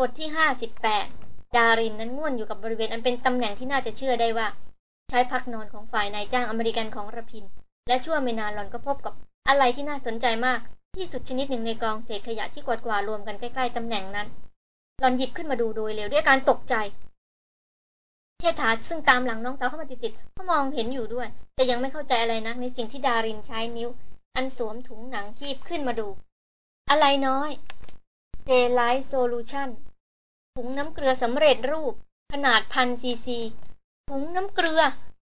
บทที่ห้าสิบแปดดารินนั้นง่วนอยู่กับบริเวณอันเป็นตำแหน่งที่น่าจะเชื่อได้ว่า ใช้พักนอนของฝ่ายนายจ้างอเมริกันของระพิน และชั่วไม่นานหล่อนก็พบกับอะไรที่น่าสนใจมากที่สุดชนิดหนึ่งในกองเศษขยะที่กวาดกวารวมกันใกล้ๆตำแหน่งนั้น หล่อนหยิบขึ้นมาดูโดยเร็วด้วยการตกใจ เชษฐาซึ่งตามหลังน้องสาวเข้ามาติดๆก็มองเห็นอยู่ด้วย แต่ยังไม่เข้าใจอะไรนักในสิ่งที่ดารินใช้นิ้ว อันสวมถุงหนังคีบขึ้นมาดู อะไรน้อย saline solution ถุงน้ำเกลือสำเร็จรูป ขนาดพันซีซี ถุงน้ำเกลือ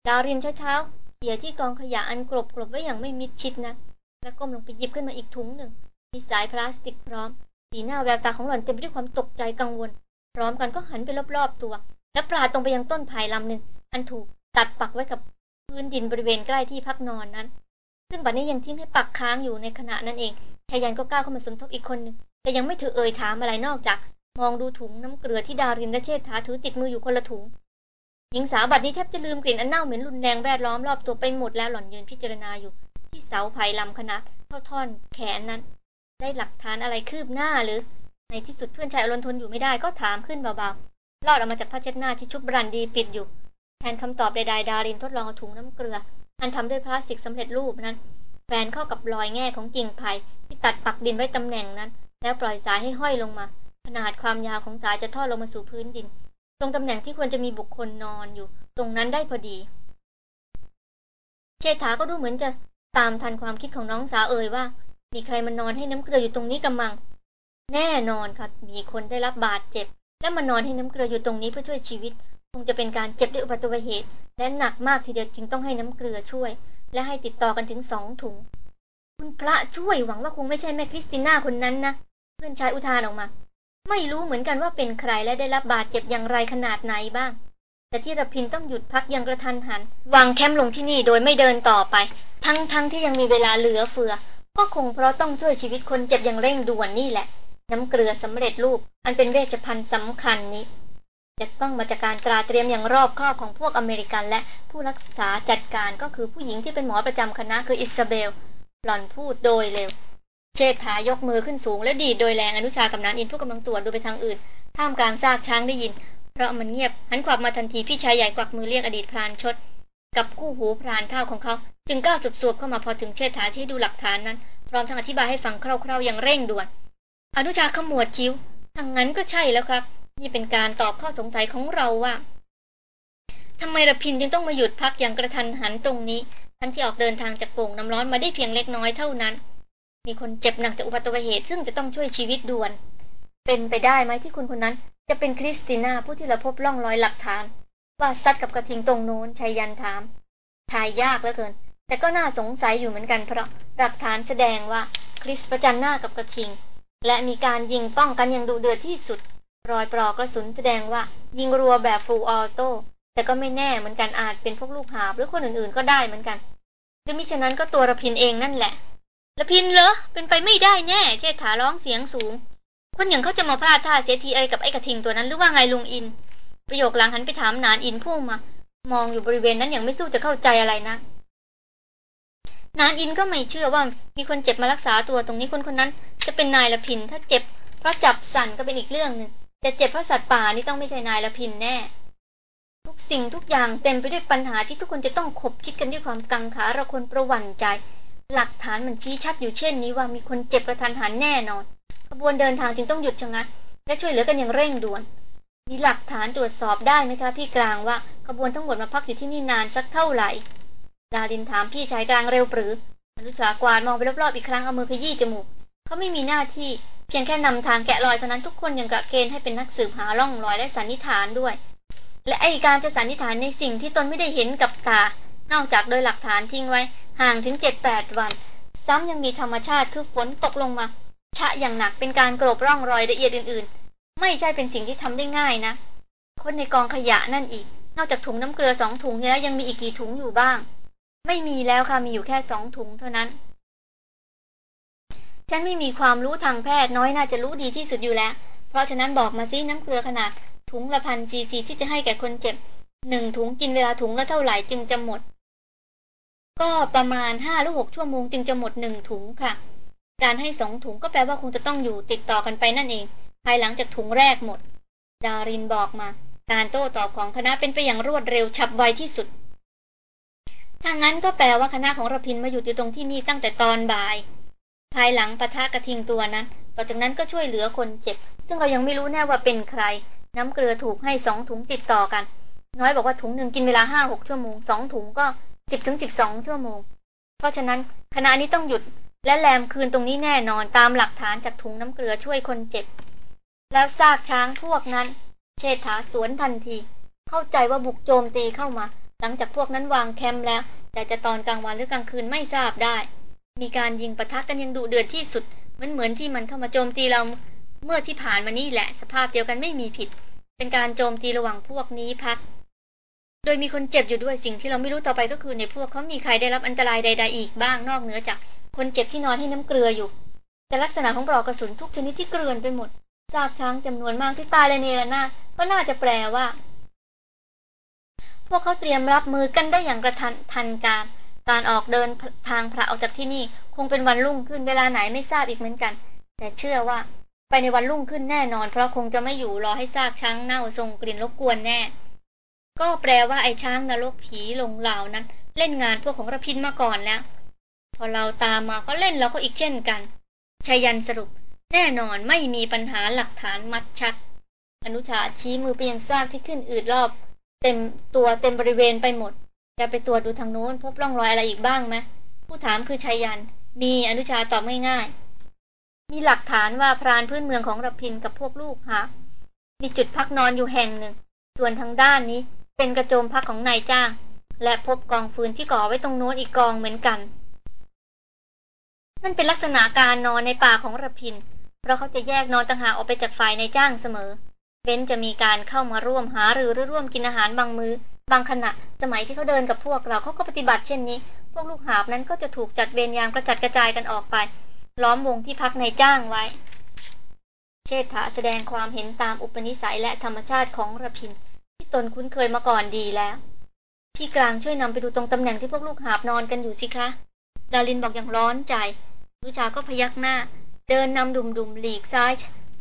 ดารินเอาเท้าเขี่ยที่กองขยะอันกรบกรบไว้อย่างไม่มิดชิดนะ แล้วก้มลงไปหยิบขึ้นมาอีกถุงหนึ่ง มีสายพลาสติกพร้อม สีหน้าแววตาของหล่อนเต็มไปด้วยความตกใจกังวล พร้อมกันก็หันไปรอบๆตัว แล้วปราดตรงไปยังต้นไผ่ลำหนึ่ง อันถูกตัดปักไว้กับพื้นดินบริเวณใกล้ที่พักนอนนั้น ซึ่งบัดนี้ยังทิ้งให้ปักค้างอยู่ในขณะนั้นเองชายันก็ก้าวเข้ามาสมทบอีกคนหนึ่ง แต่ยังไม่ถือเอ่ยถามอะไรนอกจาก มองดูถุงน้ำเกลือที่ดารินและเชษฐาถือติดมืออยู่คนละถุง หญิงสาวบัดนี้แทบจะลืมกลิ่นอันเน่าเหม็นรุนแรงแวดล้อมรอบตัวไปหมดแล้วหล่อนยืนพิจารณาอยู่ ที่เสาไผ่ลำขนาดเท่าท่อนแขนนั้น ได้หลักฐานอะไรคืบหน้าหรือ ในที่สุดเพื่อนชายอรนทนอยู่ไม่ได้ก็ถามขึ้นเบาๆลอดออกมาจากผ้าเช็ดหน้าที่ชุบบรันดีปิดอยู่ แทนคำตอบใดๆดารินทดลองเอาถุงน้ำเกลือ อันทำด้วยพลาสติกสำเร็จรูปนั้นแฝนเข้ากับรอยแง่ของกิ่งไผ่ที่ตัดปักดินไว้ตำแหน่งนั้น แล้วปล่อยสายให้ห้อยลงมา ขนาดความยาวของสายจะทอดลงมาสู่พื้นดิน ตรงตำแหน่งที่ควรจะมีบุคคลนอนอยู่ ตรงนั้นได้พอดี เชษฐาก็ดูเหมือนจะตามทันความคิดของน้องสาวเอ่ยว่า มีใครมานอนให้น้ำเกลืออยู่ตรงนี้กำมัง แน่นอนค่ะมีคนได้รับบาดเจ็บ และมานอนให้น้ำเกลืออยู่ตรงนี้เพื่อช่วยชีวิต คงจะเป็นการเจ็บด้วยอุบัติเหตุ และหนักมากทีเดียวจึงต้องให้น้ำเกลือช่วย และให้ติดต่อกันถึงสองถุง คุณพระช่วยหวังว่าคงไม่ใช่แม่คริสติน่าคนนั้นนะ พื่อนชายอุทานออกมา ไม่รู้เหมือนกันว่าเป็นใครและได้รับบาดเจ็บอย่างไรขนาดไหนบ้าง แต่ที่ระพินต้องหยุดพักอย่างกระทันหัน วางแคมป์ลงที่นี่โดยไม่เดินต่อไป ทั้งๆทที่ยังมีเวลาเหลือเฟือ ก็คงเพราะต้องช่วยชีวิตคนเจ็บอย่างเร่งด่วนนี่แหละ น้ำเกลือสำเร็จรูป อันเป็นเวชภัณฑ์สำคัญนี้จะต้องมาจากการตราเตรียมอย่างรอบคอบของพวกอเมริกันและผู้รักษาจัดการก็คือผู้หญิงที่เป็นหมอประจำคณะคืออิซาเบล หล่อนพูดโดยเร็ว เชษฐายกมือขึ้นสูง และดีดโดยแรงอนุชากับนานอินผู้กำลังตรวจดูไปทางอื่น ท่ามกลางซากช้างได้ยิน เพราะมันเงียบหันขวับมาทันทีพี่ชายใหญ่กวักมือเรียกอดีตพรานชด กับคู่หูพรานเท่าของเขา จึงก้าวสวบๆเข้ามาพอถึงเชษฐาที่ดูหลักฐานนั้น พร้อมทั้งอธิบายให้ฟังคร่าวๆอย่างเร่งด่วน อนุชาขมวดคิ้วทางนั้นก็ใช่แล้วครับ นี่เป็นการตอบข้อสงสัยของเราว่าทำไมระพินจึงต้องมาหยุดพักอย่างกระทันหันตรงนี้ ทั้งที่ออกเดินทางจากโป่งน้ำร้อนมาได้เพียงเล็กน้อยเท่านั้น มีคนเจ็บหนักจากอุบัติเหตุซึ่งจะต้องช่วยชีวิตด่วน เป็นไปได้ไหมที่คุณคนนั้น จะเป็นคริสติน่าผู้ที่เราพบร่องรอยหลักฐาน ว่าซัดกับกระทิงตรงโน้นชัยยันถาม ทายยากเหลือเกิน แต่ก็น่าสงสัยอยู่เหมือนกันเพราะหลักฐานแสดงว่าคริสประจันหน้ากับกระทิง และมีการยิงป้องกันอย่างดุเดือดที่สุด รอยปลอกกระสุนแสดงว่า ยิงรัวแบบฟูลออโต้แต่ก็ไม่แน่เหมือนกันอาจเป็นพวกลูกหาบหรือคนอื่นๆ ก็ได้เหมือนกันหรือมิฉะนั้นก็ตัวระพินเองนั่นแหละ ระพินเหรอ เป็นไปไม่ได้แน่เชษฐาร้องเสียงสูง คนอย่างเขาจะมาพลาดท่าเสียทีอะไอกับไอ้กระทิงตัวนั้นหรือว่าไงลุงอิน ประโยคหลังหันไปถามนานอินผู้มา มองอยู่บริเวณนั้นอย่างไม่สู้จะเข้าใจอะไรนะนานอินก็ไม่เชื่อว่ามีคนเจ็บมารักษาตัวตรงนี้คนคนนั้น จะเป็นนายละพินถ้าเจ็บเพราะจับสั่นก็เป็นอีกเรื่องหนึ่งแต่เจ็บเพราะสัตว์ป่านี่ต้องไม่ใช่นายละพินแน่ ทุกสิ่งทุกอย่างเต็มไปด้วยปัญหาที่ทุกคนจะต้องคบคิดกันด้วยความกังขาระคนประวันใจ หลักฐานมันชี้ชัดอยู่เช่นนี้ว่ามีคนเจ็บกระทันหันแน่นอนขบวนเดินทางจึงต้องหยุดชะงักและช่วยเหลือกันอย่างเร่งด่วน มีหลักฐานตรวจสอบได้ไหมคะพี่กลางว่าขบวนทั้งหมดมาพักอยู่ที่นี่นานสักเท่าไหร่ ดาดินถามพี่ชายกลางเร็วปรืออนุชากวาดมองไปรอบๆอีกครั้งเอามือขยี้จมูกเขาไม่มีหน้าที่เพียงแค่นำทางแกะรอยเท่านั้นทุกคนยังกะเกณฑ์ให้เป็นนักสืบหาร่องรอยและสันนิษฐานด้วย และไอการจะสันนิษฐานในสิ่งที่ตนไม่ได้เห็นกับตา นอกจากโดยหลักฐานทิ้งไว้ ห่างถึงเจ็ดแปดวัน ซ้ำยังมีธรรมชาติคือฝนตกลงมา ชะอย่างหนักเป็นการกรบร่องรอยละเอียดอื่นๆ ไม่ใช่เป็นสิ่งที่ทำได้ง่ายนะ คนในกองขยะนั่นอีก นอกจากถุงน้ำเกลือสองถุงแล้วยังมีอีกกี่ถุงอยู่บ้าง ไม่มีแล้วค่ะมีอยู่แค่สองถุงเท่านั้น ฉันไม่มีความรู้ทางแพทย์น้อยน่าจะรู้ดีที่สุดอยู่แล้ว เพราะฉะนั้นบอกมาซิน้ำเกลือขนาดถุงละพันซีซีที่จะให้แก่คนเจ็บหนึ่งถุงกินเวลาถุงละเท่าไหร่จึงจะหมด ก็ประมาณห้าหรือหกชั่วโมงจึงจะหมดหนึ่งถุงค่ะ การให้สองถุงก็แปลว่าคงจะต้องอยู่ติดต่อกันไปนั่นเอง ภายหลังจากถุงแรกหมด ดารินบอกมา การโต้ตอบของคณะเป็นไปอย่างรวดเร็วฉับไวที่สุดถ้างั้นก็แปลว่าคณะของระพินมาหยุดอยู่ตรงที่นี่ตั้งแต่ตอนบ่าย ภายหลังปะทะกระทิงตัวนั้น ต่อจากนั้นก็ช่วยเหลือคนเจ็บ ซึ่งเรายังไม่รู้แน่ว่าเป็นใคร น้ำเกลือถูกให้สองถุงติดต่อกัน น้อยบอกว่าถุงหนึ่งกินเวลาห้าหกชั่วโมงสองถุงก็ สิบถึงสิบสองชั่วโมง เพราะฉะนั้นคณะนี้ต้องหยุดและแลมคืนตรงนี้แน่นอนตามหลักฐานจากถุงน้ำเกลือช่วยคนเจ็บ แล้วซากช้างพวกนั้น เชษฐาสวนทันที เข้าใจว่าบุกโจมตีเข้ามา หลังจากพวกนั้นวางแคมป์แล้ว แต่จะตอนกลางวันหรือกลางคืนไม่ทราบได้ มีการยิงปะทะกันยังดุเดือดที่สุดเหมือนเหมือนที่มันเข้ามาโจมตีเราเมื่อที่ผ่านมานี่แหละ สภาพเดียวกันไม่มีผิด เป็นการโจมตีระหว่างพวกนี้พัก โดยมีคนเจ็บอยู่ด้วยสิ่งที่เราไม่รู้ต่อไปก็คือในพวกเขามีใครได้รับอันตรายใด ๆ อีกบ้างนอกเหนือจาก คนเจ็บที่นอนให้น้ำเกลืออยู่ แต่ลักษณะของปลอกกระสุนทุกชนิดที่เกลื่อนไปหมดซากช้างจำนวนมากที่ตายเลยเนรนาก็น่าจะแปลว่า พวกเขาเตรียมรับมือกันได้อย่างกระทันทันการการออกเดินทางพระออกจากที่นี่ คงเป็นวันรุ่งขึ้นเวลาไหนไม่ทราบอีกเหมือนกัน แต่เชื่อว่า ไปในวันรุ่งขึ้นแน่นอน เพราะคงจะไม่อยู่รอให้ซากช้างเน่าส่งกลิ่นรบกวนแน่ ก็แปลว่าไอ้ช้างนรกผีลงเหล่านั้น เล่นงานพวกของระพินมาก่อนแล้ว พอเราตามมาก็เล่นเราก็อีกเช่นกันชายันสรุป แน่นอนไม่มีปัญหาหลักฐานมัดชัด อนุชาชี้มือไปยังซากที่ขึ้นอืดรอบ เต็มตัวเต็มบริเวณไปหมดแกไปตรวจดูทางโน้นพบร่องรอยอะไรอีกบ้างไหมผู้ถามคือชายัน มีอนุชาตอบง่ายๆมีหลักฐานว่าพรานพื้นเมืองของรพินกับพวกลูกหามีจุดพักนอนอยู่แห่งหนึ่ง ส่วนทางด้านนี้ เป็นกระโจมพักของนายจ้าง และพบกองฟืนที่ก่อไว้ตรงโน้นอีกกองเหมือนกัน นั่นเป็นลักษณะการนอนในป่าของระพิน เพราะเขาจะแยกนอนต่างหากออกไปจากฝ่ายในจ้างเสมอเบ้นจะมีการเข้ามาร่วมหาหรือร่วมกินอาหารบางมือ้อบางขณะสมัยที่เขาเดินกับพวกเราเขาก็ปฏิบัติเช่นนี้ พวกลูกหาบนั้นก็จะถูกจัดเวรยามกระจัดกระจายกันออกไป ล้อมวงที่พักในจ้างไว้ เชษฐาแสดงความเห็นตามอุปนิสัยและธรรมชาติของระพิน ที่ตนคุ้นเคยมาก่อนดีแล้ว พี่กลางช่วยนำไปดูตรงตำแหน่งที่พวกลูกหาบนอนกันอยู่สิคะ ดารินบอกอย่างร้อนใจนุชาก็พยักหน้า เดินนำดุมดุมหลีกซ้าย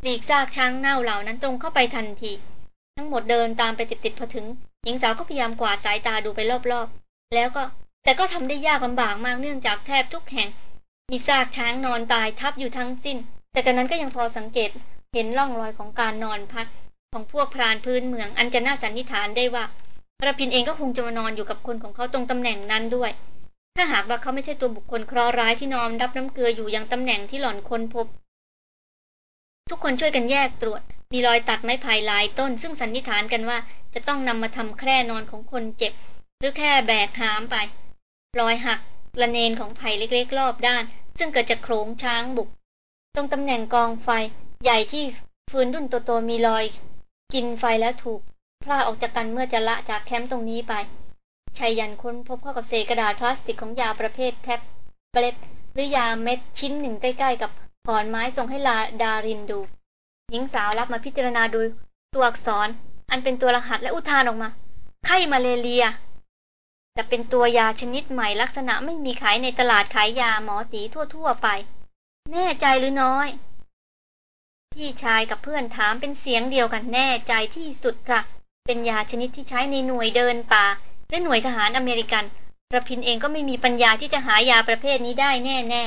หลีกซากช้างเน่าเหล่านั้นตรงเข้าไปทันที ทั้งหมดเดินตามไปติดๆพอถึง หญิงสาวก็พยายามกวาดสายตาดูไปรอบๆ แล้วก็แต่ก็ทำได้ยากลำบากมากเนื่องจากแทบทุกแห่ง มีซากช้างนอนตายทับอยู่ทั้งสิ้น แต่กันนั้นก็ยังพอสังเกตเห็นร่องรอยของการนอนพัก ของพวกพรานพื้นเมือง อันจะน่าสันนิษฐานได้ว่าระพินเองก็คงจะมานอนอยู่กับคนของเขาตรงตำแหน่งนั้นด้วย ถ้าหากว่าเขาไม่ใช่ตัวบุคคลเคราะห์ร้ายที่นอนรับน้ำเกลืออยู่ยังตำแหน่งที่หล่อนคนพบ ทุกคนช่วยกันแยกตรวจ มีรอยตัดไม้ไผ่หลายต้น ซึ่งสันนิษฐานกันว่า จะต้องนำมาทำแคร่นอนของคนเจ็บ หรือแค่แบกหามไป รอยหักละเนนของไผ่เล็กๆ รอบด้าน ซึ่งเกิดจากโขงช้างบุก ตรงตำแหน่งกองไฟ ใหญ่ที่ฟืนดุนโตๆมีรอย กินไฟแล้วถูกพลาออกจากกันเมื่อจะละจากแคมป์ตรงนี้ไปชายยันค้นพบเข้ากับเศษกระดาษพลาสติกของยาประเภทแท็บเบล็ดหรือยาเม็ดชิ้นหนึ่งใกล้ๆ กับขอนไม้ส่งให้ลาดารินดู หญิงสาวรับมาพิจารณาดูตัวอักษร อันเป็นตัวรหัสและอุทานออกมา ไข้มาเลเรีย จะเป็นตัวยาชนิดใหม่ลักษณะไม่มีขายในตลาดขายยาหมอตีทั่วๆไป แน่ใจหรือน้อย พี่ชายกับเพื่อนถามเป็นเสียงเดียวกันแน่ใจที่สุดค่ะ เป็นยาชนิดที่ใช้ในหน่วยเดินป่า และหน่วยทหารอเมริกันระพินเองก็ไม่มีปัญญาที่จะหายาประเภทนี้ได้แน่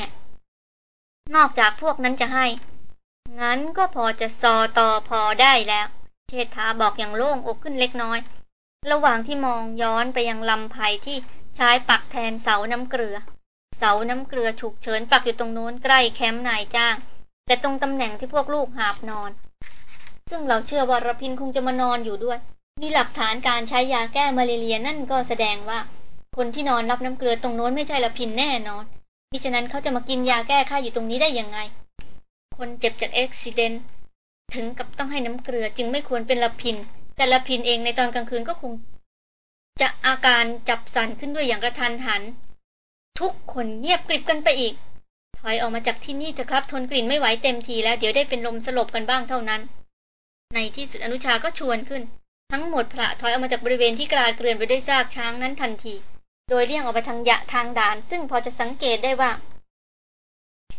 ๆ นอกจากพวกนั้นจะให้ งั้นก็พอจะซอต่อพอได้แล้ว เชษฐาบอกอย่างโล่งอกขึ้นเล็กน้อย ระหว่างที่มองย้อนไปยังลำไผ่ที่ใช้ปักแทนเสาน้ำเกลือ เสาน้ำเกลือฉุกเฉินปักอยู่ตรงโน้นใกล้แคมป์นายจ้าง แต่ตรงตำแหน่งที่พวกลูกหาบนอน ซึ่งเราเชื่อว่ารพินคงจะมานอนอยู่ด้วย มีหลักฐานการใช้ยาแก้มาเรียนั่นก็แสดงว่า คนที่นอนรับน้ำเกลือตรงโน้นไม่ใช่ละพินแน่นอนมิฉะนั้นเขาจะมากินยาแก้ข้าอยู่ตรงนี้ได้ยังไง คนเจ็บจากอ็กซิเดนถึงกับต้องให้น้ำเกลือจึงไม่ควรเป็นละพิน แต่ละพินเองในตอนกลางคืนก็คง จะอาการจับสันขึ้นด้วยอย่างกระทันหัน ทุกคนเงียบกริบกันไปอีก อยออกมาจากที่นี่เถอะครับทนกลิ่นไม่ไหวเต็มทีแล้วเดี๋ยวได้เป็นลมสลบกันบ้างเท่านั้น ในที่สุดอนุชาก็ชวนขึ้น ทั้งหมดพระถอยออกมาจากบริเวณที่กราดเกลื่อนไปด้วยซากช้างนั้นทันที โดยเลี่ยงออกไปทางยะทางด่าน ซึ่งพอจะสังเกตได้ว่า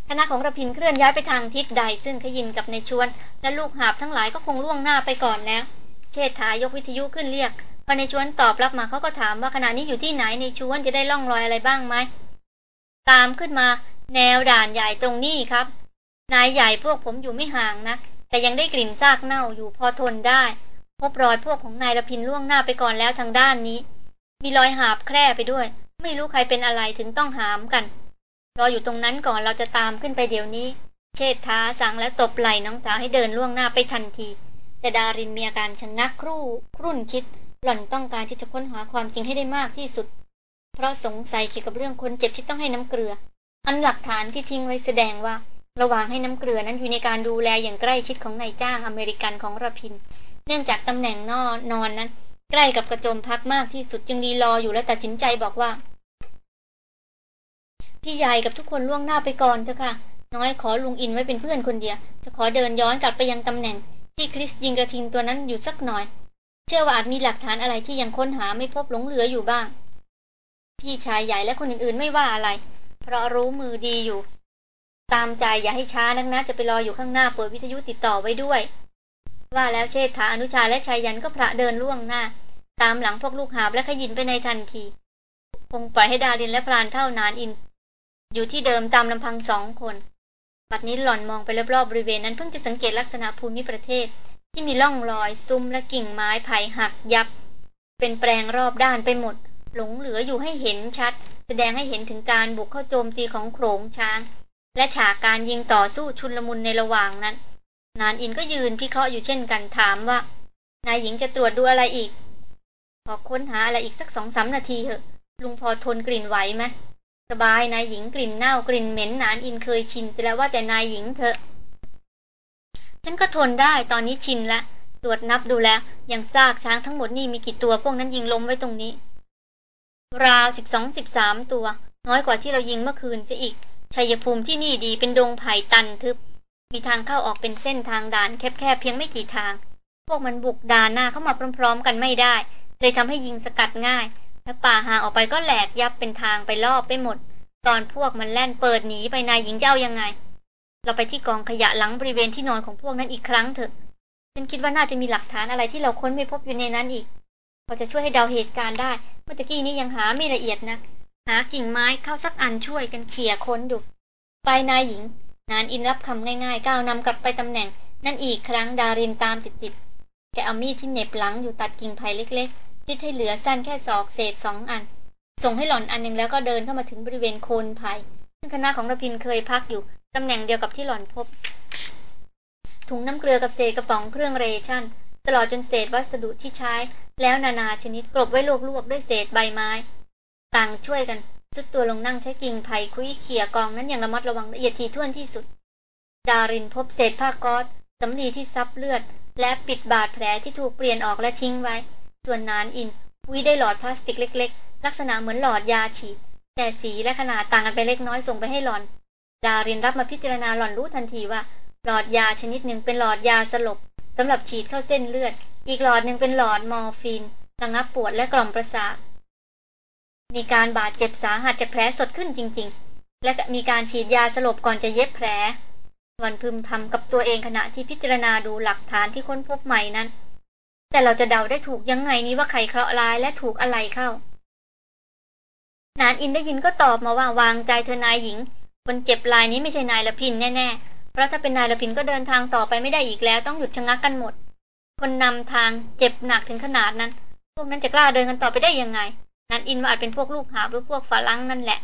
คณะของระพินเคลื่อนย้ายไปทางทิศใด ซึ่งขยินกับในชวน และลูกหาบทั้งหลายก็คงล่วงหน้าไปก่อนแล้ว เชษฐายกวิทยุขึ้นเรียกพอในชวนตอบรับมาเขาก็ถามว่าขณะนี้อยู่ที่ไหนในชวนจะได้ล่องรอยอะไรบ้างไหมตามขึ้นมา แนวด่านใหญ่ตรงนี้ครับ นายใหญ่พวกผมอยู่ไม่ห่างนะ แต่ยังได้กลิ่นซากเน่าอยู่พอทนได้ พบรอยพวกของนายระพินล่วงหน้าไปก่อนแล้วทางด้านนี้ มีรอยหาบแคร่ไปด้วย ไม่รู้ใครเป็นอะไรถึงต้องหามกัน รออยู่ตรงนั้นก่อนเราจะตามขึ้นไปเดี๋ยวนี้ เชษฐาสั่งและตบไหล่น้องสาวให้เดินล่วงหน้าไปทันที แต่ดารินมีอาการชะงักครู่ ครุ่นคิด หล่อนต้องการที่จะค้นหาความจริงให้ได้มากที่สุด เพราะสงสัยเกี่ยวกับเรื่องคนเจ็บที่ต้องให้น้ำเกลือ อันหลักฐานที่ทิ้งไว้แสดงว่า ระหว่างให้น้ำเกลือนั้นอยู่ในการดูแลอย่างใกล้ชิดของนายจ้างอเมริกันของระพิน เนื่องจากตำแหน่งนอนนอนนั้น ใกล้กับกระโจมพักมากที่สุดจึงรีรออยู่และตัดสินใจบอกว่า พี่ใหญ่กับทุกคนล่วงหน้าไปก่อนเถอะค่ะ น้อยขอลุงอินไว้เป็นเพื่อนคนเดียว จะขอเดินย้อนกลับไปยังตำแหน่ง ที่คริสยิงกระทิงตัวนั้นอยู่สักหน่อย เชื่อว่าอาจมีหลักฐานอะไรที่ยังค้นหาไม่พบหลงเหลืออยู่บ้าง พี่ชายใหญ่และคนอื่นๆไม่ว่าอะไร เพราะรู้มือดีอยู่ ตามใจอย่าให้ช้านักนะจะไปรออยู่ข้างหน้าเปิดวิทยุติดต่อไว้ด้วย ว่าแล้วเชษฐาอนุชาและชายยันก็พระเดินล่วงหน้า ตามหลังพวกลูกหาบและขยินไปในทันที คงปล่อยให้ดารินและพรานเท่านานอิน อยู่ที่เดิมตามลำพังสองคนบัดนี้หล่อนมองไปรอบๆบริเวณนั้นเพิ่งจะสังเกตลักษณะภูมิประเทศ ที่มีร่องรอยซุ้มและกิ่งไม้ไผ่หักยับ เป็นแปลงรอบด้านไปหมด หลงเหลืออยู่ให้เห็นชัด แสดงให้เห็นถึงการบุกเข้าโจมตีของโขงช้าง และฉากการยิงต่อสู้ชุนลมุนในระหว่างนั้น นานอินก็ยืนพิเคราะห์อยู่เช่นกันถามว่านายหญิงจะตรวจดูอะไรอีกพอค้นหาอะไรอีกสักสองสามนาทีเหอะ ลุงพอทนกลิ่นไหวไหมสบายนายหญิงกลิ่นเน่ากลิ่นเหม็นนานอินเคยชินจะแล้วว่าแต่นายหญิงเถอะฉันก็ทนได้ตอนนี้ชินละตรวจนับดูแล้วยังซากช้างทั้งหมดนี่มีกี่ตัวพวกนั้นยิงล้มไว้ตรงนี้ ราวสิบสองสิบสามตัว น้อยกว่าที่เรายิงเมื่อคืนซะอีกชัยภูมิที่นี่ดีเป็นดงไผ่ตันทึบ มีทางเข้าออกเป็นเส้นทางด่านแคบๆเพียงไม่กี่ทาง พวกมันบุกด่านหน้าเข้ามาพร้อม ๆ กันไม่ได้ เลยทำให้ยิงสกัดง่าย และป่าห่างออกไปก็แหลกยับเป็นทางไปรอบไปหมด ตอนพวกมันแล่นเปิดหนีไปนายหญิงเจ้ายังไง เราไปที่กองขยะหลังบริเวณที่นอนของพวกนั้นอีกครั้งเถอะ ฉันคิดว่าน่าจะมีหลักฐานอะไรที่เราค้นไม่พบอยู่ในนั้นอีก พอจะช่วยให้เดาเหตุการณ์ได้ เมื่อกี้นี้ยังหาไม่ละเอียดนะหากิ่งไม้เข้าสักอันช่วยกันเขี่ยค้นดูไปนายหญิง นานอินรับคำง่ายๆก้าวนำกลับไปตำแหน่ง นั่นอีกครั้งดารินตามติดๆแกเอามีดที่เน็บหลังอยู่ตัดกิ่งไผ่เล็กๆที่ให้เหลือสั้นแค่ศอกเศษสองอัน ส่งให้หล่อนอันหนึ่งแล้วก็เดินเข้ามาถึงบริเวณโคนไผ่ซึ่งคณะของระพินเคยพักอยู่ตำแหน่งเดียวกับที่หล่อนพบ ถุงน้ำเกลือกับเศษกระป๋องเครื่องเรชั่น ตลอดจนเศษวัสดุที่ใช้ แล้วนานาชนิดกลบไว้ลวกๆด้วยเศษใบไม้ ต่างช่วยกันสุดตัวลงนั่งใช้กิ่งไผ่คุยเขี่ยกองนั้นอย่างระมัดระวังละเอียดถี่ถ้วนที่สุด ดารินพบเศษผ้าก๊อซสำลีที่ซับเลือด และปิดบาดแผลที่ถูกเปลี่ยนออกและทิ้งไว้ ส่วนนานอินวิได้หลอดพลาสติกเล็ก ๆ ลักษณะเหมือนหลอดยาฉีด แต่สีและขนาดต่างกันไปเล็กน้อยส่งไปให้หลอน ดารินรับมาพิจารณาหลอนรู้ทันทีว่า หลอดยาชนิดหนึ่งเป็นหลอดยาสลบ สำหรับฉีดเข้าเส้นเลือด อีกหลอดหนึ่งเป็นหลอดมอร์ฟีนระงับปวดและกล่อมประสาทมีการบาดเจ็บสาหัสจากแผลสดขึ้นจริง ๆ และมีการฉีดยาสลบก่อนจะเย็บแผลวันพึมพำกับตัวเองขณะที่พิจารณาดูหลักฐานที่ค้นพบใหม่นั้น แต่เราจะเดาได้ถูกยังไงนี้ว่าใครเคราะห์ร้ายและถูกอะไรเข้า นานอินได้ยินก็ตอบมาว่าวางใจเธอนายหญิง คนเจ็บรายนี้ไม่ใช่นายละพินแน่ๆ เพราะถ้าเป็นนายละพินก็เดินทางต่อไปไม่ได้อีกแล้ว ต้องหยุดชะงักกันหมด คนนำทางเจ็บหนักถึงขนาดนั้น พวกนั้นจะกล้าเดินกันต่อไปได้ยังไง นั้นอินว่าอาจเป็นพวกลูกหาหรือพวกฝรั่งนั่นแหละ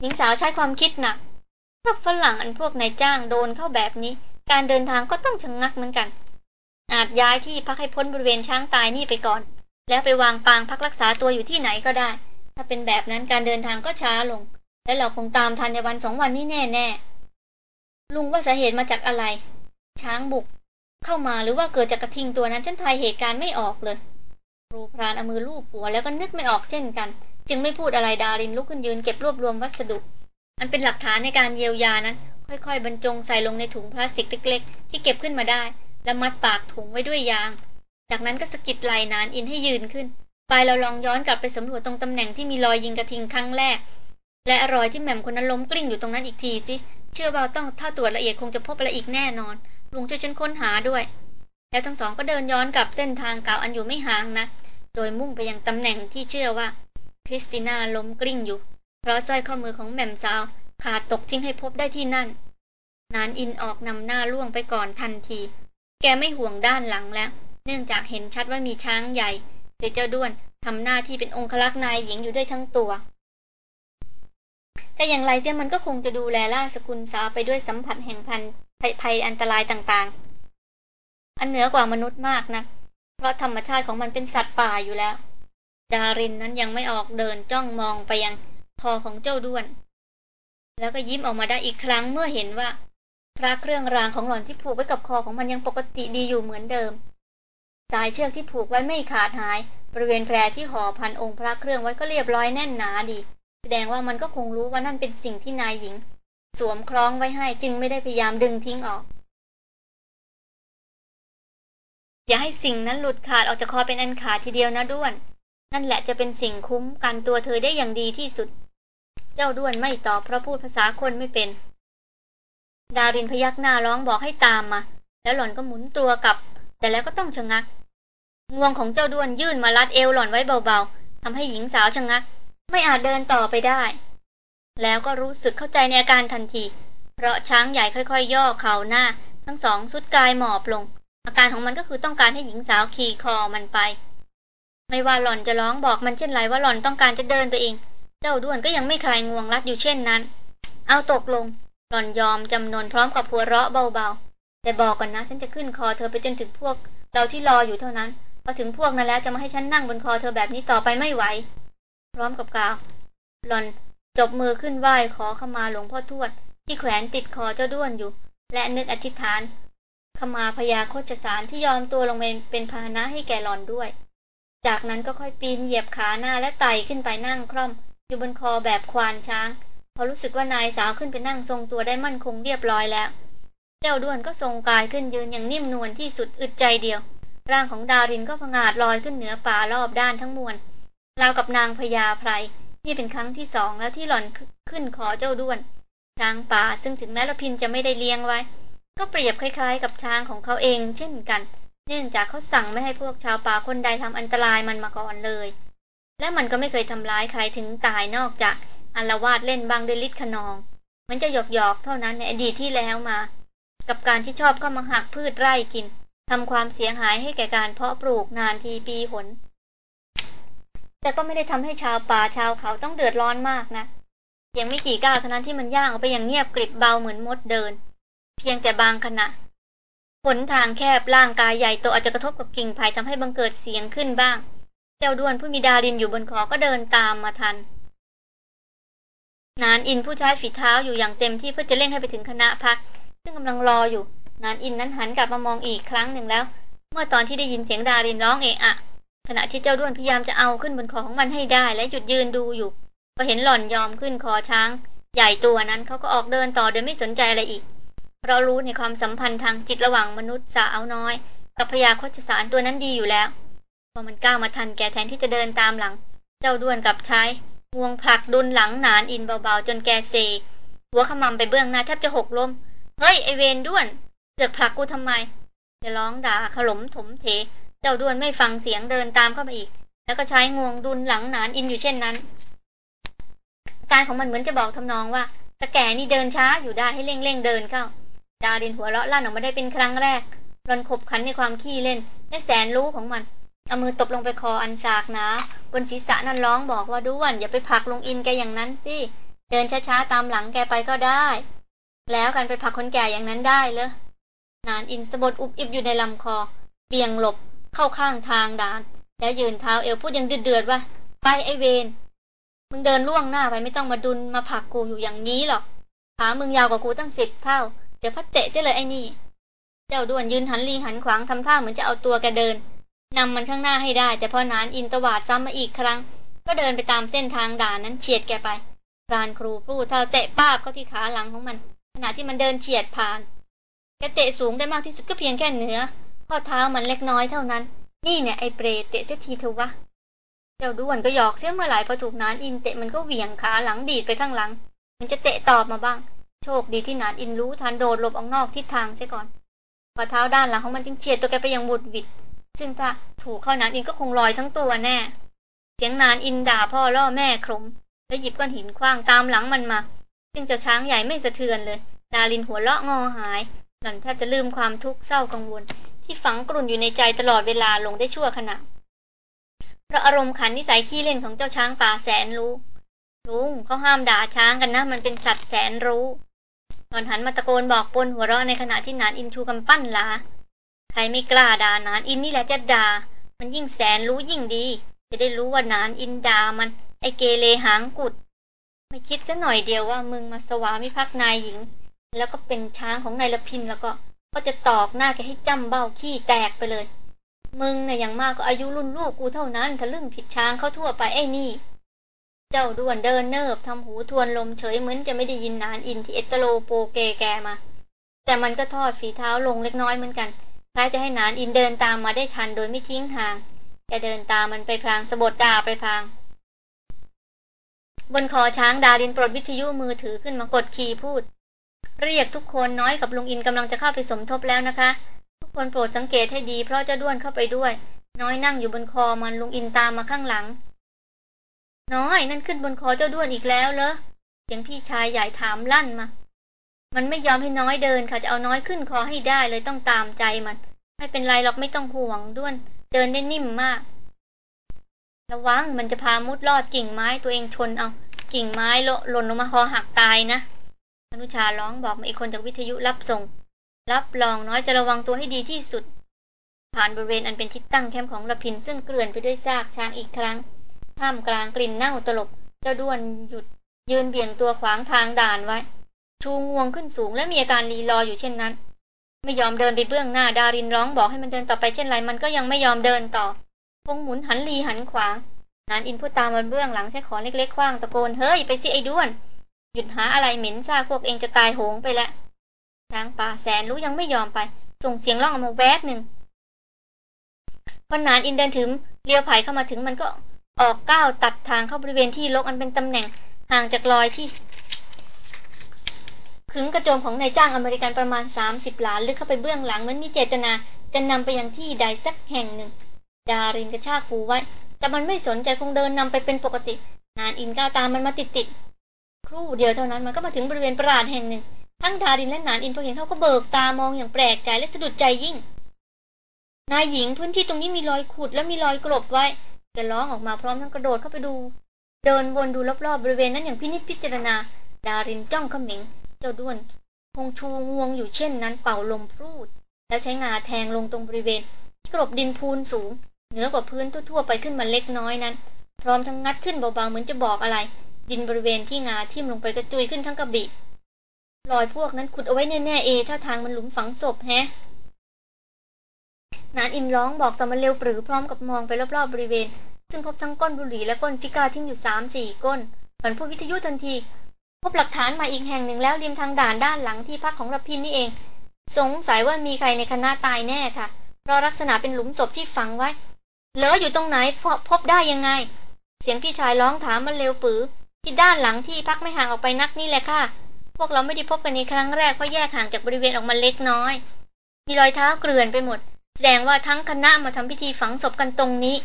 หญิงสาวใช้ความคิดหนักถ้าฝรั่งอันพวกนายจ้างโดนเข้าแบบนี้ การเดินทางก็ต้องชะงงักเหมือนกัน อาจย้ายที่พักให้พ้นบริเวณช้างตายนี่ไปก่อน แล้วไปวางปางพักรักษาตัวอยู่ที่ไหนก็ได้ ถ้าเป็นแบบนั้นการเดินทางก็ช้าลง และเราคงตามทันในวันสองวันนี้แน่แน่ ลุงว่าสาเหตุมาจากอะไร ช้างบุก เข้ามาหรือว่าเกิดจากกระทิงตัวนั้นฉันทายเหตุการณ์ไม่ออกเลยครูพรานเอามือลูบหัวแล้วก็นึกไม่ออกเช่นกัน จึงไม่พูดอะไรดารินลุกขึ้นยืนเก็บรวบรวมวัสดุ อันเป็นหลักฐานในการเยียวยานั้น ค่อยๆ บรรจงใส่ลงในถุงพลาสติกเล็กๆ ที่เก็บขึ้นมาได้ และมัดปากถุงไว้ด้วยยาง จากนั้นก็สะกิดไหล่นานอินให้ยืนขึ้นไปเราลองย้อนกลับไปสำรวจตรงตำแหน่งที่มีรอยยิงกระทิงครั้งแรก และรอยที่แหม่มคนนั้นล้มกลิ้งอยู่ตรงนั้นอีกทีสิ เชื่อว่าต้องถ้าตรวจละเอียดคงจะพบอะไรอีกแน่นอน ลุงช่วยฉันค้นหาด้วย แล้วทั้งสองก็เดินย้อนกลับเส้นทางเก่าอันอยู่ไม่ห่างนัก โดยมุ่งไปยังตำแหน่งที่เชื่อว่าคริสติน่าล้มกลิ้งอยู่ เพราะสร้อยข้อมือของแหม่มสาวขาดตกทิ้งให้พบได้ที่นั่น นานอินออกนำหน้าล่วงไปก่อนทันที แกไม่ห่วงด้านหลังแล้ว เนื่องจากเห็นชัดว่ามีช้างใหญ่โดยเจ้าด้วนทำหน้าที่เป็นองคลักษ์นายหญิงอยู่ด้วยทั้งตัว แต่อย่างไรเสียมันก็คงจะดูแลล่าสกุลสาไปด้วยสัมผัสแห่งพันภัยอันตรายต่างๆ อันเหนือกว่ามนุษย์มากนะ เพราะธรรมชาติของมันเป็นสัตว์ป่าอยู่แล้ว ดารินนั้นยังไม่ออกเดินจ้องมองไปยังคอของเจ้าด้วน แล้วก็ยิ้มออกมาได้อีกครั้งเมื่อเห็นว่า พระเครื่องรางของหล่อนที่ผูกไว้กับคอของมันยังปกติดีอยู่เหมือนเดิมสายเชือกที่ผูกไว้ไม่ขาดหาย บริเวณแพรที่ห่อพันองค์พระเครื่องไว้ก็เรียบร้อยแน่นหนาดี แสดงว่ามันก็คงรู้ว่านั่นเป็นสิ่งที่นายหญิง สวมคล้องไว้ให้จึงไม่ได้พยายามดึงทิ้งออก อย่าให้สิ่งนั้นหลุดขาดออกจากคอเป็นอันขาดทีเดียวนะด้วน นั่นแหละจะเป็นสิ่งคุ้มกันตัวเธอได้อย่างดีที่สุด เจ้าด้วนไม่ตอบเพราะพูดภาษาคนไม่เป็น ดารินพยักหน้าร้องบอกให้ตามมา แล้วหล่อนก็หมุนตัวกลับ แต่แล้วก็ต้องชะงักงวงของเจ้าด้วนยื่นมาลัดเอวหล่อนไว้เบาๆทำให้หญิงสาวชะงัก ไม่อาจเดินต่อไปได้ แล้วก็รู้สึกเข้าใจในอาการทันที เพราะช้างใหญ่ค่อยๆ ย่อเข่าหน้า ทั้งสองสุดกายหมอบลง อาการของมันก็คือต้องการให้หญิงสาวขี่คอมันไป ไม่ว่าหล่อนจะร้องบอกมันเช่นไรว่าหล่อนต้องการจะเดินตัวเอง เจ้าด้วนก็ยังไม่คลายงวงรัดอยู่เช่นนั้น เอาตกลง หล่อนยอมจำนนพร้อมกับหัวเราะเบาๆ แต่บอกก่อนนะ ฉันจะขึ้นคอเธอไปจนถึงพวก เราที่รออยู่เท่านั้นพอถึงพวกนั้นแล้วจะมาให้ฉันนั่งบนคอเธอแบบนี้ต่อไปไม่ไหว พร้อมกับกล่าวหล่อนจบมือขึ้นไหว้ขอขมาหลวงพ่อทวด ที่แขวนติดคอเจ้าด้วนอยู่ และนึกอธิษฐาน ขมาพยาโคจสารที่ยอมตัวลงเป็นเป็นพาหนะให้แก่หล่อนด้วย จากนั้นก็ค่อยปีนเหยียบขาหน้าและไต่ขึ้นไปนั่งคล่อม อยู่บนคอแบบควานช้าง พอรู้สึกว่านายสาวขึ้นไปนั่งทรงตัวได้มั่นคงเรียบร้อยแล้ว เจ้าด้วนก็ทรงกายขึ้นยืนอย่างนิ่มนวลที่สุดอึดใจเดียว ร่างของดารินก็ผงาดลอยขึ้นเหนือป่ารอบด้านทั้งมวล ราวกับนางพญาไพรนี่เป็นครั้งที่สองแล้วที่หล่อนขึ้นขอเจ้าด้วน ช้างป่าซึ่งถึงแม้ละพินจะไม่ได้เลี้ยงไว้ ก็เปรียบคล้ายๆ กับช้างของเขาเองเช่นกัน เนื่องจากเขาสั่งไม่ให้พวกชาวป่าคนใดทำอันตรายมันมาก่อนเลย และมันก็ไม่เคยทำร้ายใครถึงตายนอกจากอารวาดเล่นบางด้วยลิศขนอง มันจะหยอกหยอกเท่านั้นในอดีตที่แล้วมา กับการที่ชอบเข้ามาหักพืชไร่กินทำความเสียหายให้แก่การเพาะปลูกนานทีปีหน แต่ก็ไม่ได้ทำให้ชาวป่าชาวเขาต้องเดือดร้อนมากนะเพียงไม่กี่ก้าวเท่านั้นที่มันย่างออกไปอย่างเงียบกริบเบาเหมือนมดเดิน เพียงแต่บางขณะผลทางแคบร่างกายใหญ่โตอาจจะกระทบกับกิ่งไผ่ทำให้บังเกิดเสียงขึ้นบ้าง เจ้าด้วนผู้มีดารินอยู่บนคอก็เดินตามมาทัน นานอินผู้ใช้ฝีเท้าอยู่อย่างเต็มที่เพื่อจะเร่งให้ไปถึงคณะพัก ซึ่งกำลังรออยู่ นานอินนั้นหันกลับมามองอีกครั้งหนึ่งแล้ว เมื่อตอนที่ได้ยินเสียงดารินร้องเอะอะ ขณะที่เจ้าด้วนพยายามจะเอาขึ้นบนคอของมันให้ได้ และหยุดยืนดูอยู่พอเห็นหล่อนยอมขึ้นคอช้าง ใหญ่ตัวนั้นเขาก็ออกเดินต่อโดยไม่สนใจอะไรอีกเพราะรู้ในความสัมพันธ์ทางจิตระหว่างมนุษย์สาวน้อย กับพญาโคชสารตัวนั้นดีอยู่แล้วพอมันก้าวมาทันแกแทนที่จะเดินตามหลัง เจ้าด้วนกับใช้งวงผลักดุนหลังหนานอินเบาๆจนแกเซหัวขมำไปเบื้องหน้าแทบจะหกล้มเฮ้ยไอเวนด้วนเสือกผลักกูทำไมจะร้องด่าขลมถมเถ จ้าด้วนไม่ฟังเสียงเดินตามเข้ามาอีก แล้วก็ใช้งวงดุนหลังหนานอินอยู่เช่นนั้น การของมันเหมือนจะบอกทำนองว่าตะแก่นี่เดินช้าอยู่ได้ให้เร่งเร่งเดินเข้า ดารินหัวเราะลั่นออกมาได้เป็นครั้งแรกรอนขบขันในความขี้เล่นและแสนรู้ของมัน เอามือตบลงไปคออันสากหนาบนศีรษะนั่นร้องบอกว่าด้วน อย่าไปผลักลงอินแกอย่างนั้นสิเดินช้าๆตามหลังแกไปก็ได้ แล้วกันไปผลักคนแก่อย่างนั้นได้เลยนานอินสะบดอุบอิบอยู่ในลำคอ เบี่ยงหลบ เข้าข้างทางด่าน แล้วยืนเท้าเอวพูดยังเดือดๆว่า ไปไอเวนมึงเดินล่วงหน้าไปไม่ต้องมาดุนมาผักกูอยู่อย่างนี้หรอกขามึงยาวกว่ากูตั้งสิบเท่า เดี๋ยวพัดเตะเจ้เลยไอ้นี่ เจ้าด้วนยืนหันลีหันขวางทำท่าเหมือนจะเอาตัวแกเดินนำมันข้างหน้าให้ได้ แต่พอนานอินตวาดซ้ำมาอีกครั้ง ก็เดินไปตามเส้นทางด่านนั้นเฉียดแกไปพรานครูพูดเท่าเตะป้าบเข้าที่ขาหลังของมัน ขณะที่มันเดินเฉียดผ่านแกเตะสูงได้มากที่สุดก็เพียงแค่เหนือ ข้อเท้ามันเล็กน้อยเท่านั้น นี่เนี่ยไอเปรตเตะเสียทีเถอะวะ เจ้าด้วนก็หยอกเสียเมื่อไหร่พอถูกนานอินเตะมันก็เหวี่ยงขาหลังดีดไปข้างหลัง มันจะเตะตอบมาบ้าง โชคดีที่นานอินรู้ทันโดดหลบออกนอกทิศทางเสียก่อนฝ่าเท้าด้านหลังของมันจึงเฉียดตัวแกไปอย่างบุดวิด ซึ่งถ้าถูกเข้านานอินก็คงลอยทั้งตัวแน่ เสียงนานอินด่าพ่อล่อแม่ครมแล้วหยิบก้อนหินคว้างตามหลังมันมา ซึ่งเจ้าช้างใหญ่ไม่สะเทือนเลย ดาลินหัวเลาะงอหาย หล่อนแทบจะลืมความทุกข์เศร้ากังวล ที่ฝังกรุ่นอยู่ในใจตลอดเวลาลงได้ชั่วขณะเพราะอารมณ์ขันนิสัยขี้เล่นของเจ้าช้างป่าแสนรู้ลุงเขาห้ามด่าช้างกันนะ มันเป็นสัตว์แสนรู้หอนหันมาตะโกนบอกปนหัวเราะในขณะที่นานอินชูกำปั้นลาใครไม่กล้าด่านานอินนี่แหละจะด่า มันยิ่งแสนรู้ยิ่งดี จะได้รู้ว่านานอินด่ามัน ไอ้เกเรหางกุด ไม่คิดซะหน่อยเดียวว่ามึงมาสวามิภักดิ์นายหญิง แล้วก็เป็นช้างของนายรพินทร์แล้วก็ ก็จะตอกหน้าแกให้จ้ำเบ้าขี้แตกไปเลย มึงน่ะอย่างมากก็อายุรุ่นลูกกูเท่านั้นทะลึ่งผิดช้างเขาทั่วไปไอ้นี่ เจ้าด้วนเดินเนิบทำหูทวนลมเฉยเหมือนจะไม่ได้ยินนานอินที่เอ็ดตะโรโบ๊เบ๊มา แต่มันก็ทอดฝีเท้าลงเล็กน้อยเหมือนกันคล้ายจะให้นานอินเดินตามมาได้ทันโดยไม่ทิ้งห่างแกเดินตามมันไปพลางสะบดดาไปพลาง บนคอช้างดารินปลดวิทยุมือถือขึ้นมากดคีย์พูด เรียกทุกคนน้อยกับลุงอินกำลังจะเข้าไปสมทบแล้วนะคะ ทุกคนโปรดสังเกตให้ดีเพราะจะด้วนเข้าไปด้วย น้อยนั่งอยู่บนคอมันลุงอินตามมาข้างหลัง น้อยนั่นขึ้นบนคอเจ้าด้วนอีกแล้วเหรอเสียงพี่ชายใหญ่ถามลั่นมา มันไม่ยอมให้น้อยเดินค่ะจะเอาน้อยขึ้นคอให้ได้เลยต้องตามใจมัน ไม่เป็นไรหรอกไม่ต้องห่วงด้วน เดินได้นิ่มมาก ระวังมันจะพามุดลอดกิ่งไม้ตัวเองชนเอา กิ่งไม้หล่นลงมาคอหักตายนะ นุชาร้องบอกมาอีกคนจากวิทยุรับส่ง รับรองน้อยจะระวังตัวให้ดีที่สุด ผ่านบริเวณอันเป็นทิศตั้งแคมป์ของระพินซึ่งเกลื่อนไปด้วยซากช้างอีกครั้ง ท่ามกลางกลิ่นเน่าตลบ เจ้าด้วนหยุด ยืนเบี่ยงตัวขวางทางด่านไว้ ชูงวงขึ้นสูงและมีอาการรีรออยู่เช่นนั้น ไม่ยอมเดินไปเบื้องหน้าดารินร้องบอกให้มันเดินต่อไปเช่นไรมันก็ยังไม่ยอมเดินต่อพงหมุนหันลีหันขวางนานอินพูดตามมันเบื้องหลังใช้ขอนเล็กๆคว้างตะโกนเฮ้ยไปสิไอ้ด้วน หยุดหาอะไรเหม็นซากพวกเองจะตายโหงไปแล้วช้างป่าแสนรู้ยังไม่ยอมไป ส่งเสียงร้องออกมาแวบหนึ่งพอนานอินเดินถึงเลี้ยวไผ่เข้ามาถึงมันก็ออกก้าวตัดทางเข้าบริเวณที่ลกอันเป็นตำแหน่งห่างจากรอยที่ขึงกระโจมของนายจ้างอเมริกันประมาณ 30หลานลึกเข้าไปเบื้องหลังเหมือนมีเจตนาจะนำไปยังที่ใดสักแห่งหนึ่ง ดารินกระชากหูไว้ แต่มันไม่สนใจคงเดินนำไปเป็นปกติ นานอินก้าวตามมันมาติดติด ครู่เดียวเท่านั้นมันก็มาถึงบริเวณปราดแห่งหนึ่ง ทั้งดารินและนานอินพอเห็นเขาก็เบิกตามองอย่างแปลกใจและสะดุดใจยิ่ง นายหญิงพื้นที่ตรงนี้มีรอยขุดและมีรอยกรบไว้แกร้องออกมาพร้อมทั้งกระโดดเข้าไปดู เดินวนดูรอบๆบริเวณนั้นอย่างพินิจพิจารณา ดารินจ้องเขม็งเจ้าด้วนคงชูงวงอยู่เช่นนั้นเป่าลมพูด แล้วใช้งาแทงลงตรงบริเวณที่กรบดินพูนสูง เหนือกว่าพื้นทั่วๆไปขึ้นมาเล็กน้อยนั้น พร้อมทั้งงัดขึ้นเบาๆเหมือนจะบอกอะไร ดินบริเวณที่งาทิ่มลงไปกระจุยขึ้นทั้งกระบี่รอยพวกนั้นขุดเอาไว้แน่ๆเอถ้าทางมันหลุมฝังศพแฮะนานอินร้องบอกต่อมันเร็วปรือพร้อมกับมองไปรอบๆบริเวณ ซึ่งพบทั้งก้นบุหรี่และก้นซิกาทิ้งอยู่สามสี่ก้นผันผู้วิทยุทันที พบหลักฐานมาอีกแห่งหนึ่งแล้วริมทางด่านด้านหลังที่พักของรพินนี่เอง สงสัยว่ามีใครในคณะตายแน่ค่ะเพราะลักษณะเป็นหลุมศพที่ฝังไว้เหลืออยู่ตรงไหนพพบได้ยังไง เสียงพี่ชายร้องถามมันเร็วปือ ที่ด้านหลังที่พักไม่ห่างออกไปนักนี่แหละค่ะ พวกเราไม่ได้พบกันในครั้งแรกเพราะแยกห่างจากบริเวณออกมาเล็กน้อย มีรอยเท้าเกลื่อนไปหมด แสดงว่าทั้งคณะมาทำพิธีฝังศพกันตรงนี้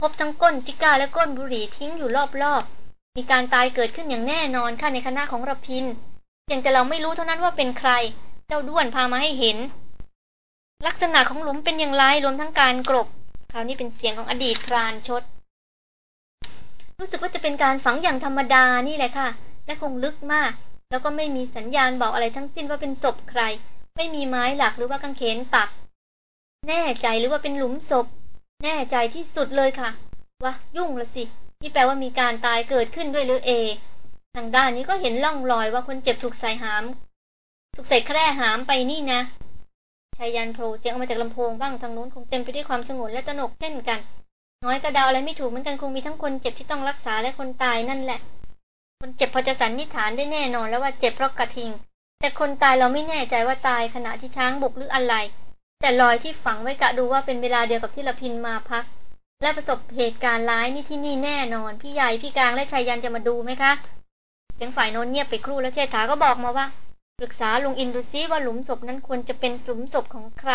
พบทั้งก้นซิก้าและก้นบุหรี่ทิ้งอยู่รอบๆ มีการตายเกิดขึ้นอย่างแน่นอนค่ะในคณะของรพินเพียงแต่เราไม่รู้เท่านั้นว่าเป็นใคร เจ้าด้วนพามาให้เห็น ลักษณะของหลุมเป็นอย่างไรรวมทั้งการกรบ คราวนี้เป็นเสียงของอดีตพรานชด รู้สึกว่าจะเป็นการฝังอย่างธรรมดานี่แหละค่ะ และคงลึกมาก แล้วก็ไม่มีสัญญาณบอกอะไรทั้งสิ้นว่าเป็นศพใคร ไม่มีไม้หลักหรือว่ากางเขนปัก แน่ใจหรือว่าเป็นหลุมศพ แน่ใจที่สุดเลยค่ะวะยุ่งละสิ นี่แปลว่ามีการตายเกิดขึ้นด้วยหรือเอ ทางด้านนี้ก็เห็นล่องรอยว่าคนเจ็บถูกใส่หาม ถูกใส่แคร่หามไปนี่นะชายันโผล่เสียงออกมาจากลำโพงบ้างทางนู้นคงเต็มไปด้วยความสงบและตนกเช่นกัน น้อยกระดาอะไรไม่ถูกเหมือนกันคงมีทั้งคนเจ็บที่ต้องรักษาและคนตายนั่นแหละ คนเจ็บพอจะสันนิษฐานได้แน่นอนแล้วว่าเจ็บเพราะกระทิง แต่คนตายเราไม่แน่ใจว่าตายขณะที่ช้างบุกหรืออะไร แต่รอยที่ฝังไว้กะดูว่าเป็นเวลาเดียวกับที่ละพินมาพัก และประสบเหตุการณ์ร้ายนี่ที่นี่แน่นอน พี่ใหญ่พี่กลางและชายยันจะมาดูไหมคะเสียงฝ่ายโน้นเงียบไปครู่แล้วเชษฐาก็บอกมาว่าปรึกษาลุงอินดูซิว่าหลุมศพนั้นควรจะเป็นหลุมศพของใคร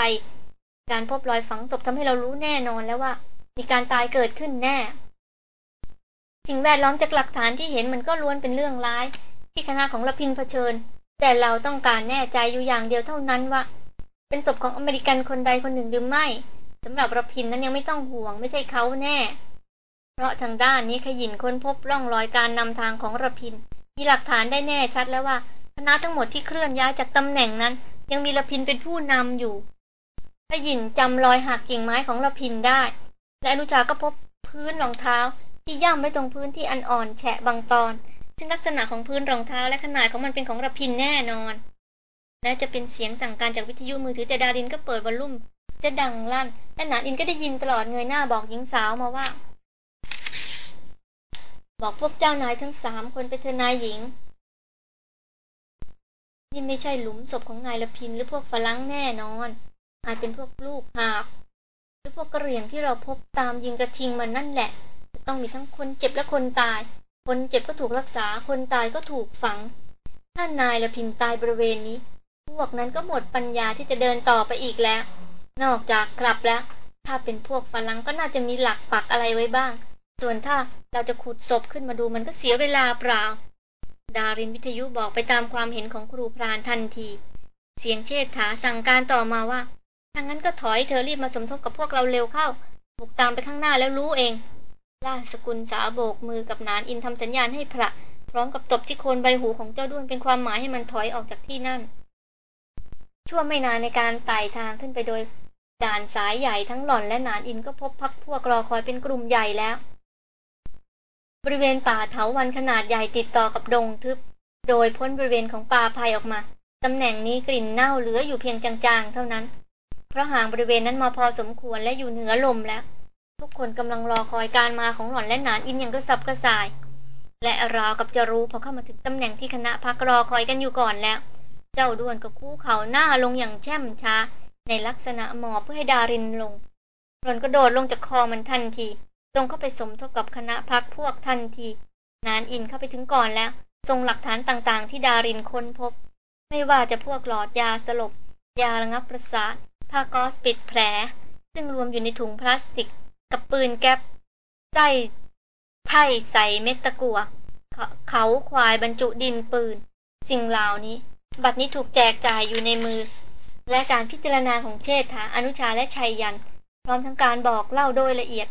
การพบรอยฝังศพทำให้เรารู้แน่นอนแล้วว่า มีการตายเกิดขึ้นแน่ สิ่งแวดล้อมจากหลักฐานที่เห็นมันก็ล้วนเป็นเรื่องร้าย ที่คณะของละพินเผชิญ แต่เราต้องการแน่ใจอยู่อย่างเดียวเท่านั้นว่า เป็นศพของอเมริกันคนใดคนหนึ่งหรือไม่สำหรับระพินนั้นยังไม่ต้องห่วงไม่ใช่เขาแน่ เพราะทางด้านนี้ขยินค้นพบร่องรอยการนำทางของระพิน มีหลักฐานได้แน่ชัดแล้วว่าคณะทั้งหมดที่เคลื่อนย้ายจากตำแหน่งนั้น ยังมีระพินเป็นผู้นำอยู่ขยินจำรอยหักกิ่งไม้ของระพินได้ และอนุชาก็พบพื้นรองเท้า ที่ย่ำไว้ตรงพื้นที่อันอ่อนแฉะบางตอน ซึ่งลักษณะของพื้นรองเท้าและขนาดของมันเป็นของระพินแน่นอน และจะเป็นเสียงสั่งการจากวิทยุมือถือแต่ดารินก็เปิดวอลลุ่ม จะดังลั่น และหนานอินก็ได้ยินตลอดเงยหน้าบอกหญิงสาวมาว่า บอกพวกเจ้านายทั้งสามคนไปเถอนายหญิงนี่ไม่ใช่หลุมศพของนายละพินหรือพวกฝรั่งแน่นอน อาจเป็นพวกลูกหาบ หรือพวกกระเรียงที่เราพบตามยิงกระทิงมันนั่นแหละ จะต้องมีทั้งคนเจ็บและคนตาย คนเจ็บก็ถูกรักษา คนตายก็ถูกฝัง ถ้านายละพินตายบริเวณนี้ พวกนั้นก็หมดปัญญาที่จะเดินต่อไปอีกแล้ว นอกจากกลับแล้ว ถ้าเป็นพวกฝรั่งก็น่าจะมีหลักปักอะไรไว้บ้าง ส่วนถ้าเราจะขุดศพขึ้นมาดูมันก็เสียเวลาเปล่า ดารินวิทยุบอกไปตามความเห็นของครูพรานทันที เสียงเชษฐาสั่งการต่อมาว่า ถ้างั้นก็ถอยเธอรีบมาสมทบกับพวกเราเร็วเข้า บุกตามไปข้างหน้าแล้วรู้เองล่าสกุลสาโบกมือกับนานอินทำสัญญาณให้พระ พร้อมกับตบที่โคนใบหูของเจ้าด้วนเป็นความหมายให้มันถอยออกจากที่นั่น ชั่วไม่นานในการไต่ทางขึ้นไปโดยด่านสายใหญ่ทั้งหล่อนและนานอินก็พบพักพวกรอคอยเป็นกลุ่มใหญ่แล้ว บริเวณป่าเถาวันขนาดใหญ่ติดต่อกับดงทึบ โดยพ้นบริเวณของป่าภัยออกมาตำแหน่งนี้กลิ่นเน่าเหลืออยู่เพียงจางๆ เท่านั้น เพราะห่างบริเวณนั้นมาพอสมควรและอยู่เหนือลมแล้ว ทุกคนกำลังรอคอยการมาของหล่อนและนานอินอย่างกระสับกระส่าย และราวกับจะรู้พอเข้ามาถึงตำแหน่งที่คณะพักรอคอยกันอยู่ก่อนแล้ว เจ้าด้วนก็คู่เขาหน้าลงอย่างแช่มช้า ในลักษณะหมอบเพื่อให้ดารินลง หล่อนก็โดดลงจากคอมันทันทีตรงเข้าไปสมทบกับคณะพักพวกทันทีนานอินเข้าไปถึงก่อนแล้วทรงหลักฐานต่างๆ ที่ดารินค้นพบ ไม่ว่าจะพวกหลอดยาสลบ ยาระงับประสาท ผ้ากอสปิดแผล ซึ่งรวมอยู่ในถุงพลาสติก กับปืนแก๊ปใส่ไถ่ใส่เม็ดตะกัวเขาเขาควายบรรจุดินปืน สิ่งเหล่านี้ บัดนี้ถูกแจกจ่ายอยู่ในมือ และการพิจารณาของเชษฐาอนุชาและชัยยัน พร้อมทั้งการบอกเล่าโดยละเอียด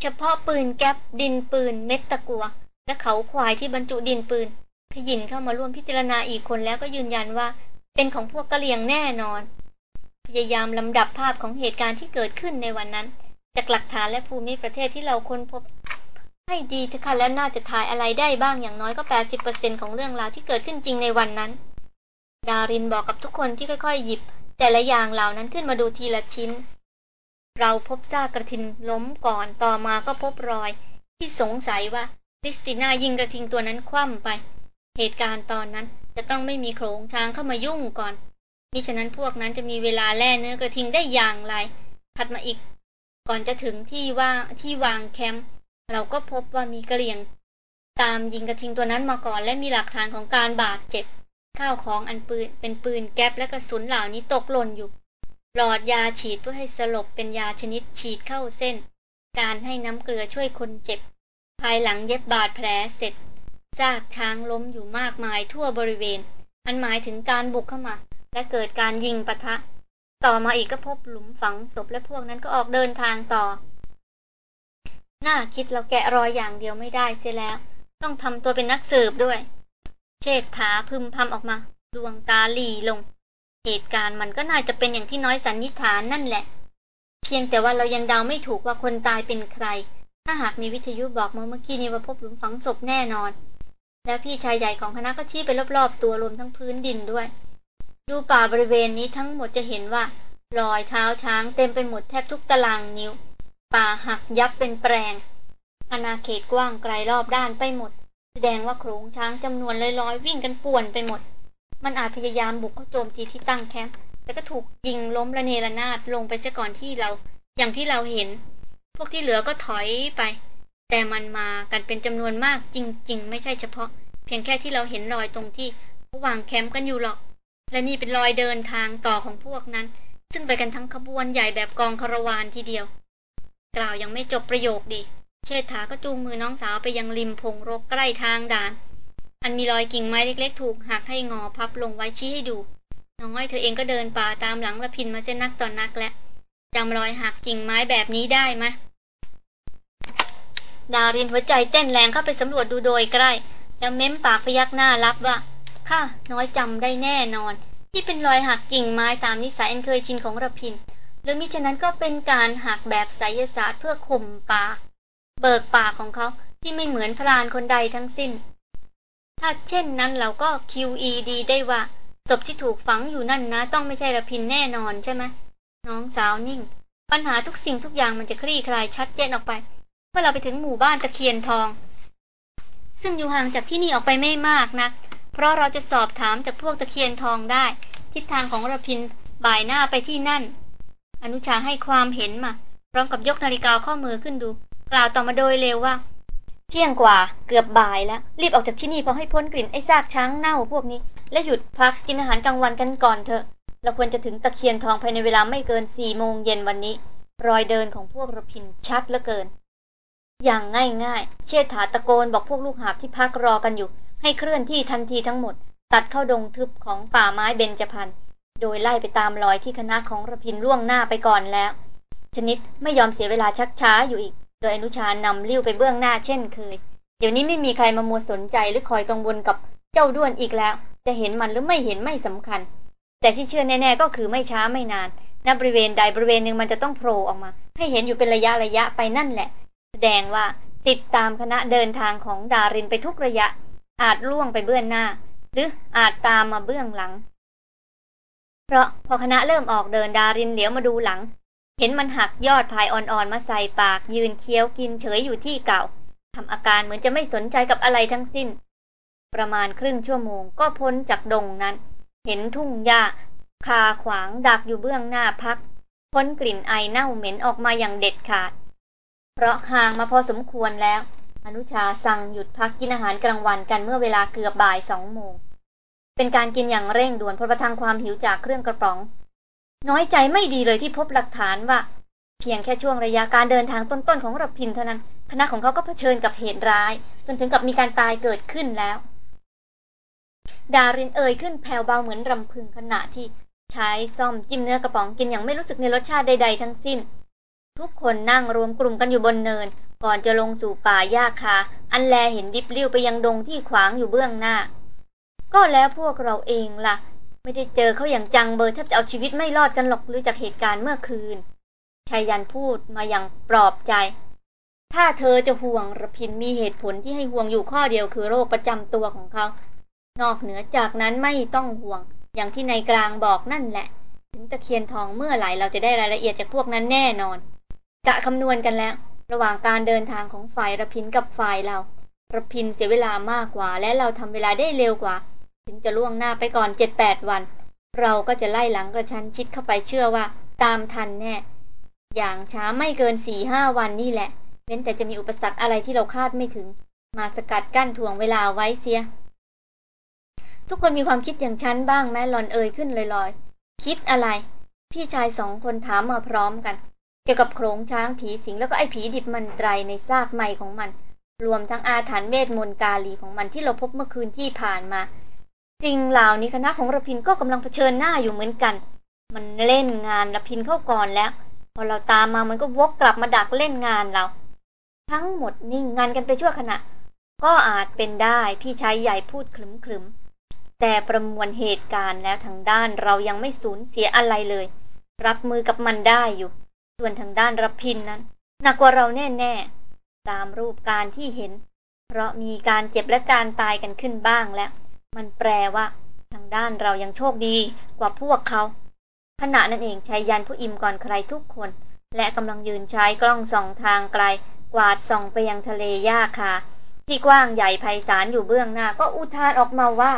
เฉพาะปืนแก๊ปดินปืน เม็ดตะกัว และเขาควายที่บรรจุดินปืนขยินเข้ามาร่วมพิจารณาอีกคนแล้วก็ยืนยันว่า เป็นของพวกกะเหลี่ยงแน่นอน พยายามลำดับภาพของเหตุการณ์ที่เกิดขึ้นในวันนั้น จากหลักฐานและภูมิประเทศที่เราค้นพบ ให้ดีเถอะค่ะแล้วน่าจะถ่ายอะไรได้บ้างอย่างน้อยก็ 80%ของเรื่องราวที่เกิดขึ้นจริงในวันนั้น ดารินบอกกับทุกคนที่ค่อยๆ หยิบ แต่ละอย่างเหล่านั้นขึ้นมาดูทีละชิ้น เราพบซากกระทิงล้มก่อนต่อมาก็พบรอย ที่สงสัยว่าคริสติน่ายิงกระทิงตัวนั้นคว่ำไป เหตุการณ์ตอนนั้นจะต้องไม่มีโขลงช้างเข้ามายุ่งก่อนมิฉะนั้นพวกนั้นจะมีเวลาแล่เนื้อกระทิงได้อย่างไรถัดมาอีก ก่อนจะถึงที่ว่าที่วางแคมป์เราก็พบว่ามีกระเหลี่ยง ตามยิงกระทิงตัวนั้นมาก่อนและมีหลักฐานของการบาดเจ็บ ข้าวของอันปืนเป็นปืนแก๊ปและกระสุนเหล่านี้ตกหล่นอยู่ หลอดยาฉีดเพื่อให้สลบเป็นยาชนิดฉีดเข้าเส้น การให้น้ำเกลือช่วยคนเจ็บ ภายหลังเย็บบาดแผลเสร็จ ซากช้างล้มอยู่มากมายทั่วบริเวณ อันหมายถึงการบุกเข้ามา และเกิดการยิงปะทะ ต่อมาอีกก็พบหลุมฝังศพและพวกนั้นก็ออกเดินทางต่อ น่าคิดเราแกะรอยอย่างเดียวไม่ได้เสียแล้ว ต้องทำตัวเป็นนักสืบด้วย เชษฐาพึมพำออกมา ดวงตาหลีลง เหตุการณ์มันก็น่าจะเป็นอย่างที่น้อยสันนิษฐานนั่นแหละ เพียงแต่ว่าเรายังเดาไม่ถูกว่าคนตายเป็นใคร ถ้าหากมีวิทยุบอกมาเมื่อกี้นี้ว่าพบหลุมฝังศพแน่นอน แล้วพี่ชายใหญ่ของคณะก็ชี้ไปรอบๆ ตัวรวมทั้งพื้นดินด้วย ดูป่าบริเวณนี้ทั้งหมดจะเห็นว่ารอยเท้าช้างเต็มไปหมดแทบทุกตารางนิ้ว ป่าหักยับเป็นแปลงอาณาเขตกว้างไกลรอบด้านไปหมด แสดงว่าโขลงช้างจำนวนร้อยๆวิ่งกันป่วนไปหมด มันอาจพยายามบุกเข้าโจมตีที่ตั้งแคมป์แต่ก็ถูกยิงล้มระเนระนาดลงไปเสียก่อนที่เรา อย่างที่เราเห็น พวกที่เหลือก็ถอยไป แต่มันมากันเป็นจำนวนมากจริง ๆ ไม่ใช่เฉพาะ เพียงแค่ที่เราเห็นรอยตรงที่เขาวางแคมป์กันอยู่หรอก และนี่เป็นรอยเดินทางต่อของพวกนั้น ซึ่งไปกันทั้งขบวนใหญ่แบบกองคารวานทีเดียว กล่าวยังไม่จบประโยคดี เชษฐาก็จูงมือน้องสาวไปยังริมพงรกใกล้ทางด่าน อันมีรอยกิ่งไม้เล็ก ๆ ถูกหักให้งอพับลงไว้ชี้ให้ดูน้องอ้อยเธอเองก็เดินป่าตามหลังละพินมาเส้นนักต่อนนักแล้วจำรอยหักกิ่งไม้แบบนี้ได้ไหม ดารินหัวใจเต้นแรงเข้าไปสำรวจดูโดยใกล้แล้วเม้มปากพยักหน้ารับว่าค่ะน้อยจำได้แน่นอน ที่เป็นรอยหักกิ่งไม้ตามนิสัยอันเคยชินของระพิน หรือมิฉะนั้นก็เป็นการหักแบบไสยศาสตร์เพื่อข่มปาก เบิกปากของเขาที่ไม่เหมือนพรานคนใดทั้งสิ้น ถ้าเช่นนั้นเราก็ QED ได้ว่าศพที่ถูกฝังอยู่นั่นนะ ต้องไม่ใช่ระพินแน่นอนใช่ไหมน้องสาวนิ่ง ปัญหาทุกสิ่งทุกอย่างมันจะคลี่คลายชัดเจนออกไป เมื่อเราไปถึงหมู่บ้านตะเคียนทอง ซึ่งอยู่ห่างจากที่นี่ออกไปไม่มากนะัก เพราะเราจะสอบถามจากพวกตะเคียนทองได้ ทิศทางของระพินบ่ายหน้าไปที่นั่น อนุชาให้ความเห็นมาพร้อมกับยกนาฬิกาข้อมือขึ้นดู กล่าวต่อมาโดยเร็วว่า เที่ยงกว่าเกือบบ่ายแล้ว รีบออกจากที่นี่พอให้พ้นกลิ่นไอ้ซากช้างเน่าพวกนี้ และหยุดพักกินอาหารกลางวันกันก่อนเถอะ เราควรจะถึงตะเคียนทองภายในเวลาไม่เกินสี่โมงเย็นวันนี้ รอยเดินของพวกระพินชัดเหลือเกิน อย่างง่ายๆ เชษฐาตะโกนบอกพวกลูกหาบที่พักรอกันอยู่ ให้เคลื่อนที่ทันทีทั้งหมด ตัดเข้าดงทึบของป่าไม้เบญจพรรณโดยไล่ไปตามรอยที่คณะของระพินล่วงหน้าไปก่อนแล้ว ชนิดไม่ยอมเสียเวลาชักช้าอยู่อีก โดยอนุชานำลิ้วไปเบื้องหน้าเช่นเคย เดี๋ยวนี้ไม่มีใครมามัวสนใจหรือคอยกังวลกับเจ้าด้วนอีกแล้ว จะเห็นมันหรือไม่เห็นไม่สำคัญ แต่ที่เชื่อแน่ๆก็คือไม่ช้าไม่นานณบริเวณใดบริเวณหนึ่งมันจะต้องโผล่ออกมา ให้เห็นอยู่เป็นระยะระยะไปนั่นแหละ แสดงว่าติดตามคณะเดินทางของดารินไปทุกระยะ อาจล่วงไปเบื้องหน้า หรืออาจตามมาเบื้องหลัง เพราะพอคณะเริ่มออกเดินดารินเหลียวมาดูหลัง เห็นมันหักยอดพายอ่อนๆมาใส่ปาก ยืนเคี้ยวกินเฉยอยู่ที่เก่าทำอาการเหมือนจะไม่สนใจกับอะไรทั้งสิ้น ประมาณครึ่งชั่วโมงก็พ้นจากดงนั้น เห็นทุ่งหญ้าคาขวางดักอยู่เบื้องหน้าพักพ้นกลิ่นไอเน่าเหม็นออกมาอย่างเด็ดขาด เพราะห่างมาพอสมควรแล้ว อนุชาสั่งหยุดพักกินอาหารกลางวันกันเมื่อเวลาเกือบบ่ายสองโมง เป็นการกินอย่างเร่งด่วนเพราะประทังความหิวจากเครื่องกระป๋อง น้อยใจไม่ดีเลยที่พบหลักฐานว่า เพียงแค่ช่วงระยะการเดินทางต้นๆของรพินเท่านั้นคณะของเขาก็เผชิญกับเหตุร้าย จนถึงกับมีการตายเกิดขึ้นแล้ว ดารินเอ่ยขึ้นแผ่วเบาเหมือนรำพึงขณะที่ใช้ซ่อมจิ้มเนื้อกระป๋องกินอย่างไม่รู้สึกในรสชาติใด ๆ ทั้งสิ้น ทุกคนนั่งรวมกลุ่มกันอยู่บนเนิน ก่อนจะลงสู่ป่าหญ้าคา อันแลเห็นดิบลิ้วไปยังดงที่ขวางอยู่เบื้องหน้า ก็แล้วพวกเราเองล่ะ ไม่ได้เจอเขาอย่างจังเบอร์แทบจะเอาชีวิตไม่รอดกันหรอกหรือจากเหตุการณ์เมื่อคืนชายยันพูดมาอย่างปลอบใจ ถ้าเธอจะห่วงระพินมีเหตุผลที่ให้ห่วงอยู่ข้อเดียวคือโรคประจำตัวของเขา นอกเหนือจากนั้นไม่ต้องห่วง อย่างที่นายกลางบอกนั่นแหละ ถึงตะเคียนทองเมื่อไหร่เราจะได้รายละเอียดจากพวกนั้นแน่นอน กะคำนวณกันแล้ว ระหว่างการเดินทางของฝ่ายระพินกับฝ่ายเราระพินเสียเวลามากกว่า และเราทำเวลาได้เร็วกว่า ถึงจะล่วงหน้าไปก่อนเจ็ดแปดวัน เราก็จะไล่หลังกระชั้นชิดเข้าไปเชื่อว่า ตามทันแน่ อย่างช้าไม่เกินสี่ห้าวันนี่แหละ เว้นแต่จะมีอุปสรรคอะไรที่เราคาดไม่ถึง มาสกัดกั้นถ่วงเวลาไว้เสีย ทุกคนมีความคิดอย่างฉันบ้างแม้หลอนเอ่ยขึ้นลอยๆ คิดอะไร พี่ชายสองคนถามมาพร้อมกัน เกี่ยวกับโครงช้างผีสิงแล้วก็ไอ้ผีดิบมันไตรในซากใหม่ของมัน รวมทั้งอาถรรพ์เวทมนต์กาลีของมันที่เราพบเมื่อคืนที่ผ่านมาจริงเหล่านี้คณะของระพินก็กำลังเผชิญหน้าอยู่เหมือนกัน มันเล่นงานระพินเข้าก่อนแล้ว พอเราตามมามันก็วกกลับมาดักเล่นงานเรา ทั้งหมดนิ่งงานกันไปชั่วขณะ ก็อาจเป็นได้พี่ชายใหญ่พูดคลึมคลึมแต่ประมวลเหตุการณ์แล้วทางด้านเรายังไม่สูญเสียอะไรเลย รับมือกับมันได้อยู่ ส่วนทางด้านรับพินนั้น หนักกว่าเราแน่ๆ ตามรูปการที่เห็น เพราะมีการเจ็บและการตายกันขึ้นบ้างแล้ว มันแปลว่า ทางด้านเรายังโชคดีกว่าพวกเขา ขณะนั้นเองชายยันผู้อิ่มก่อนใครทุกคน และกำลังยืนใช้กล้องส่องทางไกล กวาดส่องไปยังทะเลหญ้าคาที่กว้างใหญ่ไพศาลอยู่เบื้องหน้าก็อุทานออกมาว่า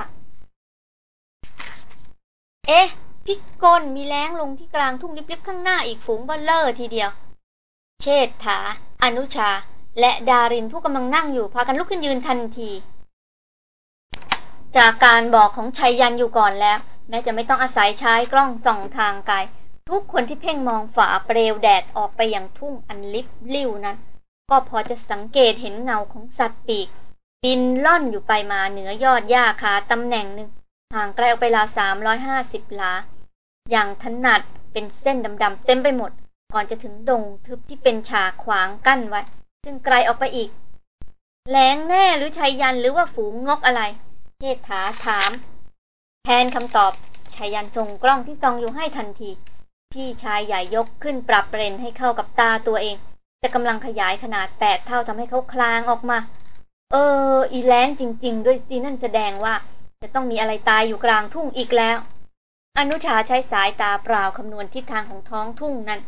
เอ๊ะ พิกลมีแร้งลงที่กลางทุ่งลิบๆข้างหน้าอีกฝูงเบ้อเร่อทีเดียว เชษฐา อนุชา และดารินผู้กำลังนั่งอยู่พากันลุกขึ้นยืนทันที จากการบอกของไชยยันต์อยู่ก่อนแล้ว แม้จะไม่ต้องอาศัยใช้กล้องส่องทางไกลทุกคนที่เพ่งมองฝ่าเปลวแดดออกไปอย่างทุ่งอันลิบลิ่วนั้น ก็พอจะสังเกตเห็นเงาของสัตว์ปีก บินร่อนอยู่ไปมาเหนือยอดหญ้าคาตำแหน่งหนึ่งห่างไกลออกไปราวสามร้อยห้าสิบลา อย่างถนัดเป็นเส้นดำๆเต็มไปหมด ก่อนจะถึงดงทึบที่เป็นฉากขวางกั้นไว้ ซึ่งไกลออกไปอีกแหลงแน่หรือชัยยันหรือว่าฝูงงกอะไรเทษฐาถาม แทนคำตอบชัยยันส่งกล้องที่ซองอยู่ให้ทันที พี่ชายใหญ่ยกขึ้นปรับเปรนให้เข้ากับตาตัวเอง จะกำลังขยายขนาดแปดเท่าทำให้เขาคลางออกมา เออ อีแรงจริง ๆ ด้วยสินั่นแสดงว่า จะต้องมีอะไรตายอยู่กลางทุ่งอีกแล้ว อนุชาใช้สายตาเปล่าคำนวณทิศทางของท้องทุ่งนั้น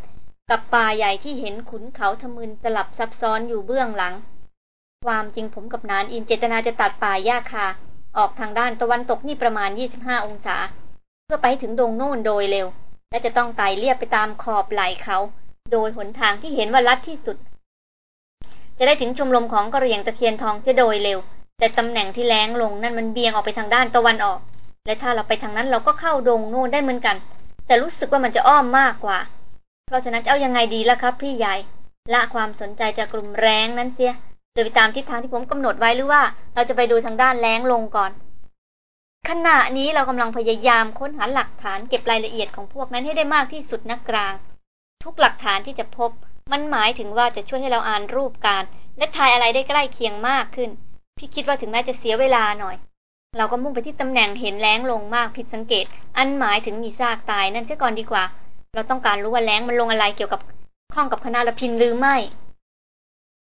กับป่าใหญ่ที่เห็นขุนเขาทะมึนสลับซับซ้อนอยู่เบื้องหลัง ความจริงผมกับนานอินเจตนาจะตัดป่าหญ้าคา ออกทางด้านตะวันตกนี่ประมาณ 25 องศา เพื่อไปถึงดงโน่นโดยเร็ว และจะต้องไต่เลียบไปตามขอบไหล่เขา โดยหนทางที่เห็นว่าลัดที่สุด จะได้ถึงชมรมของกระเรียงตะเคียนทองเสียโดยเร็ว แต่ตำแหน่งที่แรงลงนั่นมันเบียงออกไปทางด้านตะวันออก และถ้าเราไปทางนั้นเราก็เข้าดงโน่นได้เหมือนกัน แต่รู้สึกว่ามันจะอ้อมมากกว่า เพราะฉะนั้นจะเอายังไงดีล่ะครับ พี่ใหญ่ละความสนใจจากกลุ่มแรงนั้นเสียโดยไปตามทิศทางที่ผมกำหนดไว้หรือว่า เราจะไปดูทางด้านแรงลงก่อน ขณะนี้เรากำลังพยายามค้นหาหลักฐานเก็บรายละเอียดของพวกนั้นให้ได้มากที่สุดนักกลาง ทุกหลักฐานที่จะพบ มันหมายถึงว่าจะช่วยให้เราอ่านรูปการ และทายอะไรได้ใกล้เคียงมากขึ้น พี่คิดว่าถึงแม้จะเสียเวลาหน่อย เราก็มุ่งไปที่ตำแหน่งเห็นแรงลงมากผิดสังเกต อันหมายถึงมีซากตายนั่นเสียก่อนดีกว่า เราต้องการรู้ว่าแรงมันลงอะไรเกี่ยวกับข้องกับคณะละพินหรือไม่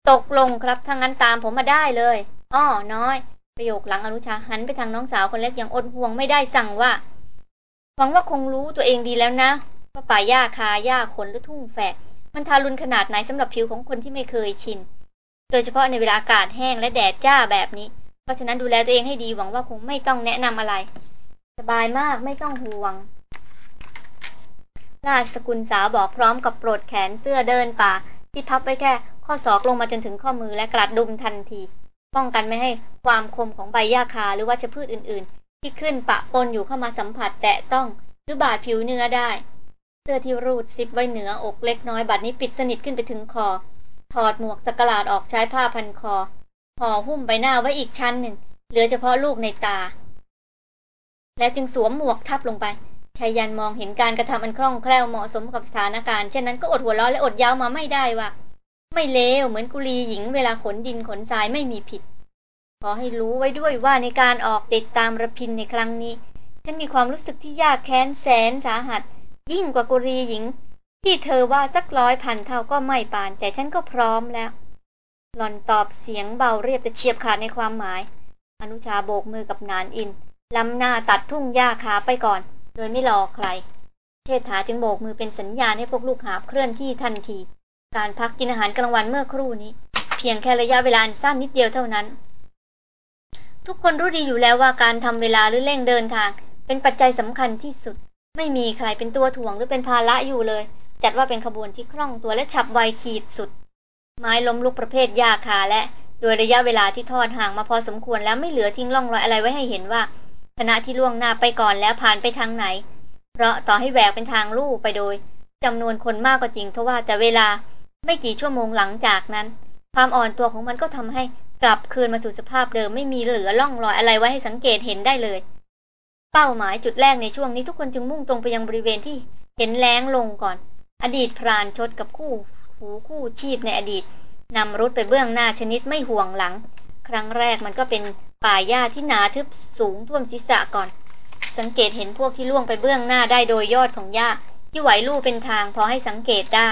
ตกลงครับถ้างั้นตามผมมาได้เลยอ้อน้อย ประโยคหลังอนุชาหันไปทางน้องสาวคนเล็กอย่างอดห่วงไม่ได้สั่งว่าหวังว่าคงรู้ตัวเองดีแล้วนะว่าป่าหญ้าคาหญ้าขนหรือทุ่งแฝก มันทารุณขนาดไหนสำหรับผิวของคนที่ไม่เคยชิน โดยเฉพาะในเวลาอากาศแห้งและแดดจ้าแบบนี้ เพราะฉะนั้นดูแลตัวเองให้ดีหวังว่าคงไม่ต้องแนะนำอะไร สบายมากไม่ต้องห่วง ราชสกุลสาวบอกพร้อมกับปลดแขนเสื้อเดินป่า ที่พับไปแค่ข้อศอกลงมาจนถึงข้อมือและกระดุมทันที ป้องกันไม่ให้ความคมของใบหญ้าคาหรือวัชพืชอื่น ๆ ที่ขึ้นปะปนอยู่เข้ามาสัมผัสแตะต้องหรือบาดผิวเนื้อได้ เสื้อที่รูดซิปไว้เหนืออกเล็กน้อยบัดนี้ปิดสนิทขึ้นไปถึงคอถอดหมวกสกลาดออกใช้ผ้าพันคอ ห่อหุ้มใบหน้าไว้อีกชั้นหนึ่ง เหลือเฉพาะลูกในตา และจึงสวมหมวกทับลงไปชายันมองเห็นการกระทำอันคล่องแคล่วเหมาะสมกับสถานการณ์เช่นนั้นก็อดหัวเราะและอดยาวมาไม่ได้ว่า ไม่เลวเหมือนกุลีหญิงเวลาขนดินขนทรายไม่มีผิด ขอให้รู้ไว้ด้วยว่าในการออกติดตามระพินในครั้งนี้ ฉันมีความรู้สึกที่ยากแค้นแสนสาหัส ยิ่งกว่ากุลีหญิง ที่เธอว่าสักร้อยพันเท่าก็ไม่ปาน แต่ฉันก็พร้อมแล้ว หล่อนตอบเสียงเบาเรียบแต่เฉียบขาดในความหมาย อนุชาโบกมือกับนานอินล้ำหน้าตัดทุ่งหญ้าขาไปก่อน โดยไม่รอใครเทษฐาจึงโบกมือเป็นสัญญาณให้พวกลูกหาบเคลื่อนที่ทันที การพักกินอาหารกลางวันเมื่อครู่นี้ เพียงแค่ระยะเวลาสั้นนิดเดียวเท่านั้น ทุกคนรู้ดีอยู่แล้วว่าการทำเวลาหรือเร่งเดินทาง เป็นปัจจัยสำคัญที่สุด ไม่มีใครเป็นตัวถ่วงหรือเป็นภาระอยู่เลย จัดว่าเป็นขบวนที่คล่องตัวและฉับไวขีดสุด ไม้ล้มลุกประเภทหญ้าคาและโดยระยะเวลาที่ทอดห่างมาพอสมควรแล้วไม่เหลือทิ้งร่องรอยอะไรไว้ให้เห็นว่าคณะที่ล่วงหน้าไปก่อนแล้วผ่านไปทางไหน เพราะต่อให้แหวกเป็นทางลู่ไปโดยจำนวนคนมากก็จริงทว่าแต่เวลาไม่กี่ชั่วโมงหลังจากนั้น ความอ่อนตัวของมันก็ทำให้กลับคืนมาสู่สภาพเดิมไม่มีเหลือร่องรอยอะไรไว้ให้สังเกตเห็นได้เลย เป้าหมายจุดแรกในช่วงนี้ทุกคนจึงมุ่งตรงไปยังบริเวณที่เห็นแล้งลงก่อน อดีตพรานชดกับคู่ หูคู่ชีพในอดีตนำรถไปเบื้องหน้าชนิดไม่ห่วงหลัง ครั้งแรกมันก็เป็นป่าหญ้าที่หนาทึบสูงท่วมศีรษะก่อน สังเกตเห็นพวกที่ล่วงไปเบื้องหน้าได้โดยยอดของหญ้าที่ไหวลู่เป็นทางพอให้สังเกตได้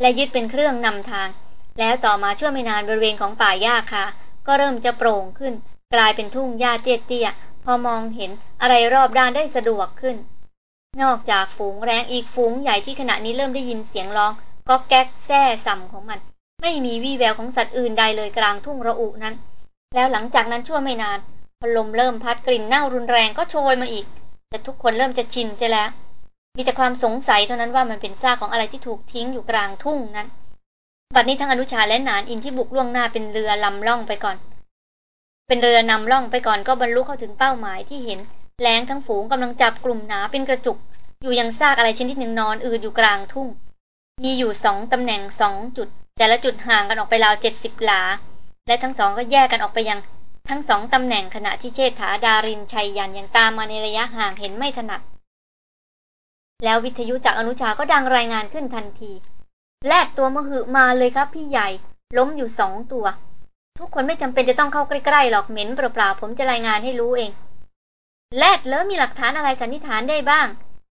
และยึดเป็นเครื่องนำทาง แล้วต่อมาช่วงไม่นานบริเวณของป่าหญ้าค่ะ ก็เริ่มจะโปร่งขึ้น กลายเป็นทุ่งหญ้าเตี้ยๆพอมองเห็นอะไรรอบด้านได้สะดวกขึ้น นอกจากฝูงแรงอีกฝูงใหญ่ที่ขณะนี้เริ่มได้ยินเสียงร้อง ก็แก๊กแซ่สัมของมัน ไม่มีวี่แววของสัตว์อื่นใดเลยกลางทุ่งระอุนั้น แล้วหลังจากนั้นชั่วไม่นานพลมเริ่มพัดกลิ่นเน่ารุนแรงก็โชยมาอีก แต่ทุกคนเริ่มจะชินเสียแล้ว มีแต่ความสงสัยเท่านั้นว่ามันเป็นซากของอะไรที่ถูกทิ้งอยู่กลางทุ่งนั้นบัดนี้ทั้งอนุชาและนานอินที่บุกล่วงหน้าเป็นเรือลำล่องไปก่อน เป็นเรือนำล่องไปก่อนก็บรรลุเข้าถึงเป้าหมายที่เห็น แลงทั้งฝูงกำลังจับกลุ่มหนาเป็นกระจุก อยู่ยังซากอะไรชนิดหนึ่งนอนอืดอยู่กลางทุ่ง มีอยู่สองตำแหน่งสองจุด แต่ละจุดห่างกันออกไปราวเจ็ดสิบหลา และทั้งสองก็แยกกันออกไปยังทั้งสองตำแหน่งขณะที่เชษฐาดารินชัยยันยังตามมาในระยะห่างเห็นไม่ถนัด แล้ววิทยุจากอนุชาก็ดังรายงานขึ้นทันที แลกตัวมหึมาเลยครับพี่ใหญ่ ล้มอยู่สองตัว ทุกคนไม่จำเป็นจะต้องเข้าใกล้ๆหรอกเหม็นเปล่าๆผมจะรายงานให้รู้เอง แลกแล้วมีหลักฐานอะไรสันนิษฐานได้บ้าง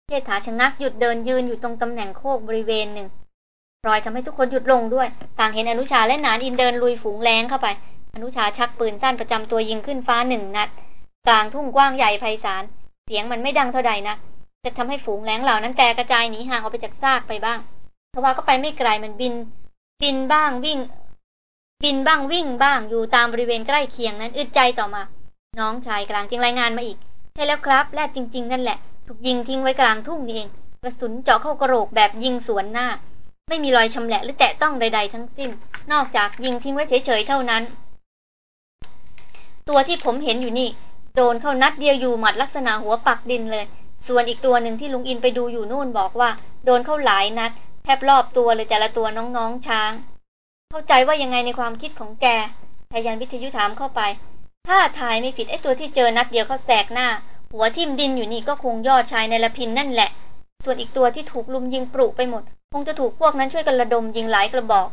เชษฐาชะงักหยุดเดินยืนอยู่ตรงตำแหน่งโคกบริเวณหนึ่งรอยทำให้ทุกคนหยุดลงด้วย ต่างเห็นอนุชาและนานอินเดินลุยฝูงแรงเข้าไป อนุชาชักปืนสั้นประจำตัวยิงขึ้นฟ้าหนึ่งนัด กลางทุ่งกว้างใหญ่ไพศาล เสียงมันไม่ดังเท่าใดนะจะทำให้ฝูงแรงเหล่านั้นแตกกระจายหนีห่างออกไปจากซากไปบ้างทว่าก็ไปไม่ไกลมันบิน บินบ้างวิ่ง บินบ้างวิ่งบ้างอยู่ตามบริเวณใกล้เคียงนั้นอึดใจต่อมา น้องชายกลางจึงรายงานมาอีก ใช่แล้วครับแรดจริง ๆ นั่นแหละ ถูกยิงทิ้งไว้กลางทุ่งนี่เอง กระสุนเจาะเข้ากระโหลกแบบยิงสวนหน้า ไม่มีรอยชำแหละหรือแตะต้องใด ๆ ทั้งสิ้น นอกจากยิงทิ้งไว้เฉยๆเท่านั้น ตัวที่ผมเห็นอยู่นี่ โดนเข้านัดเดียวอยู่หมัดลักษณะหัวปักดินเลย ส่วนอีกตัวหนึ่งที่ลุงอินไปดูอยู่นู่นบอกว่า โดนเข้าหลายนัด แทบรอบตัวเลยแต่ละตัวน้องๆช้าง เข้าใจว่ายังไงในความคิดของแกพยานวิทยุถามเข้าไป ถ้าทายไม่ผิดไอ้ตัวที่เจอนัดเดียวเขาแสกหน้า หัวทิ่มดินอยู่นี่ก็คงยอดชายในละพินนั่นแหละ ส่วนอีกตัวที่ถูกลุมยิงปรุกไปหมด คงจะถูกพวกนั้นช่วยกันระดมยิงหลายกระบอก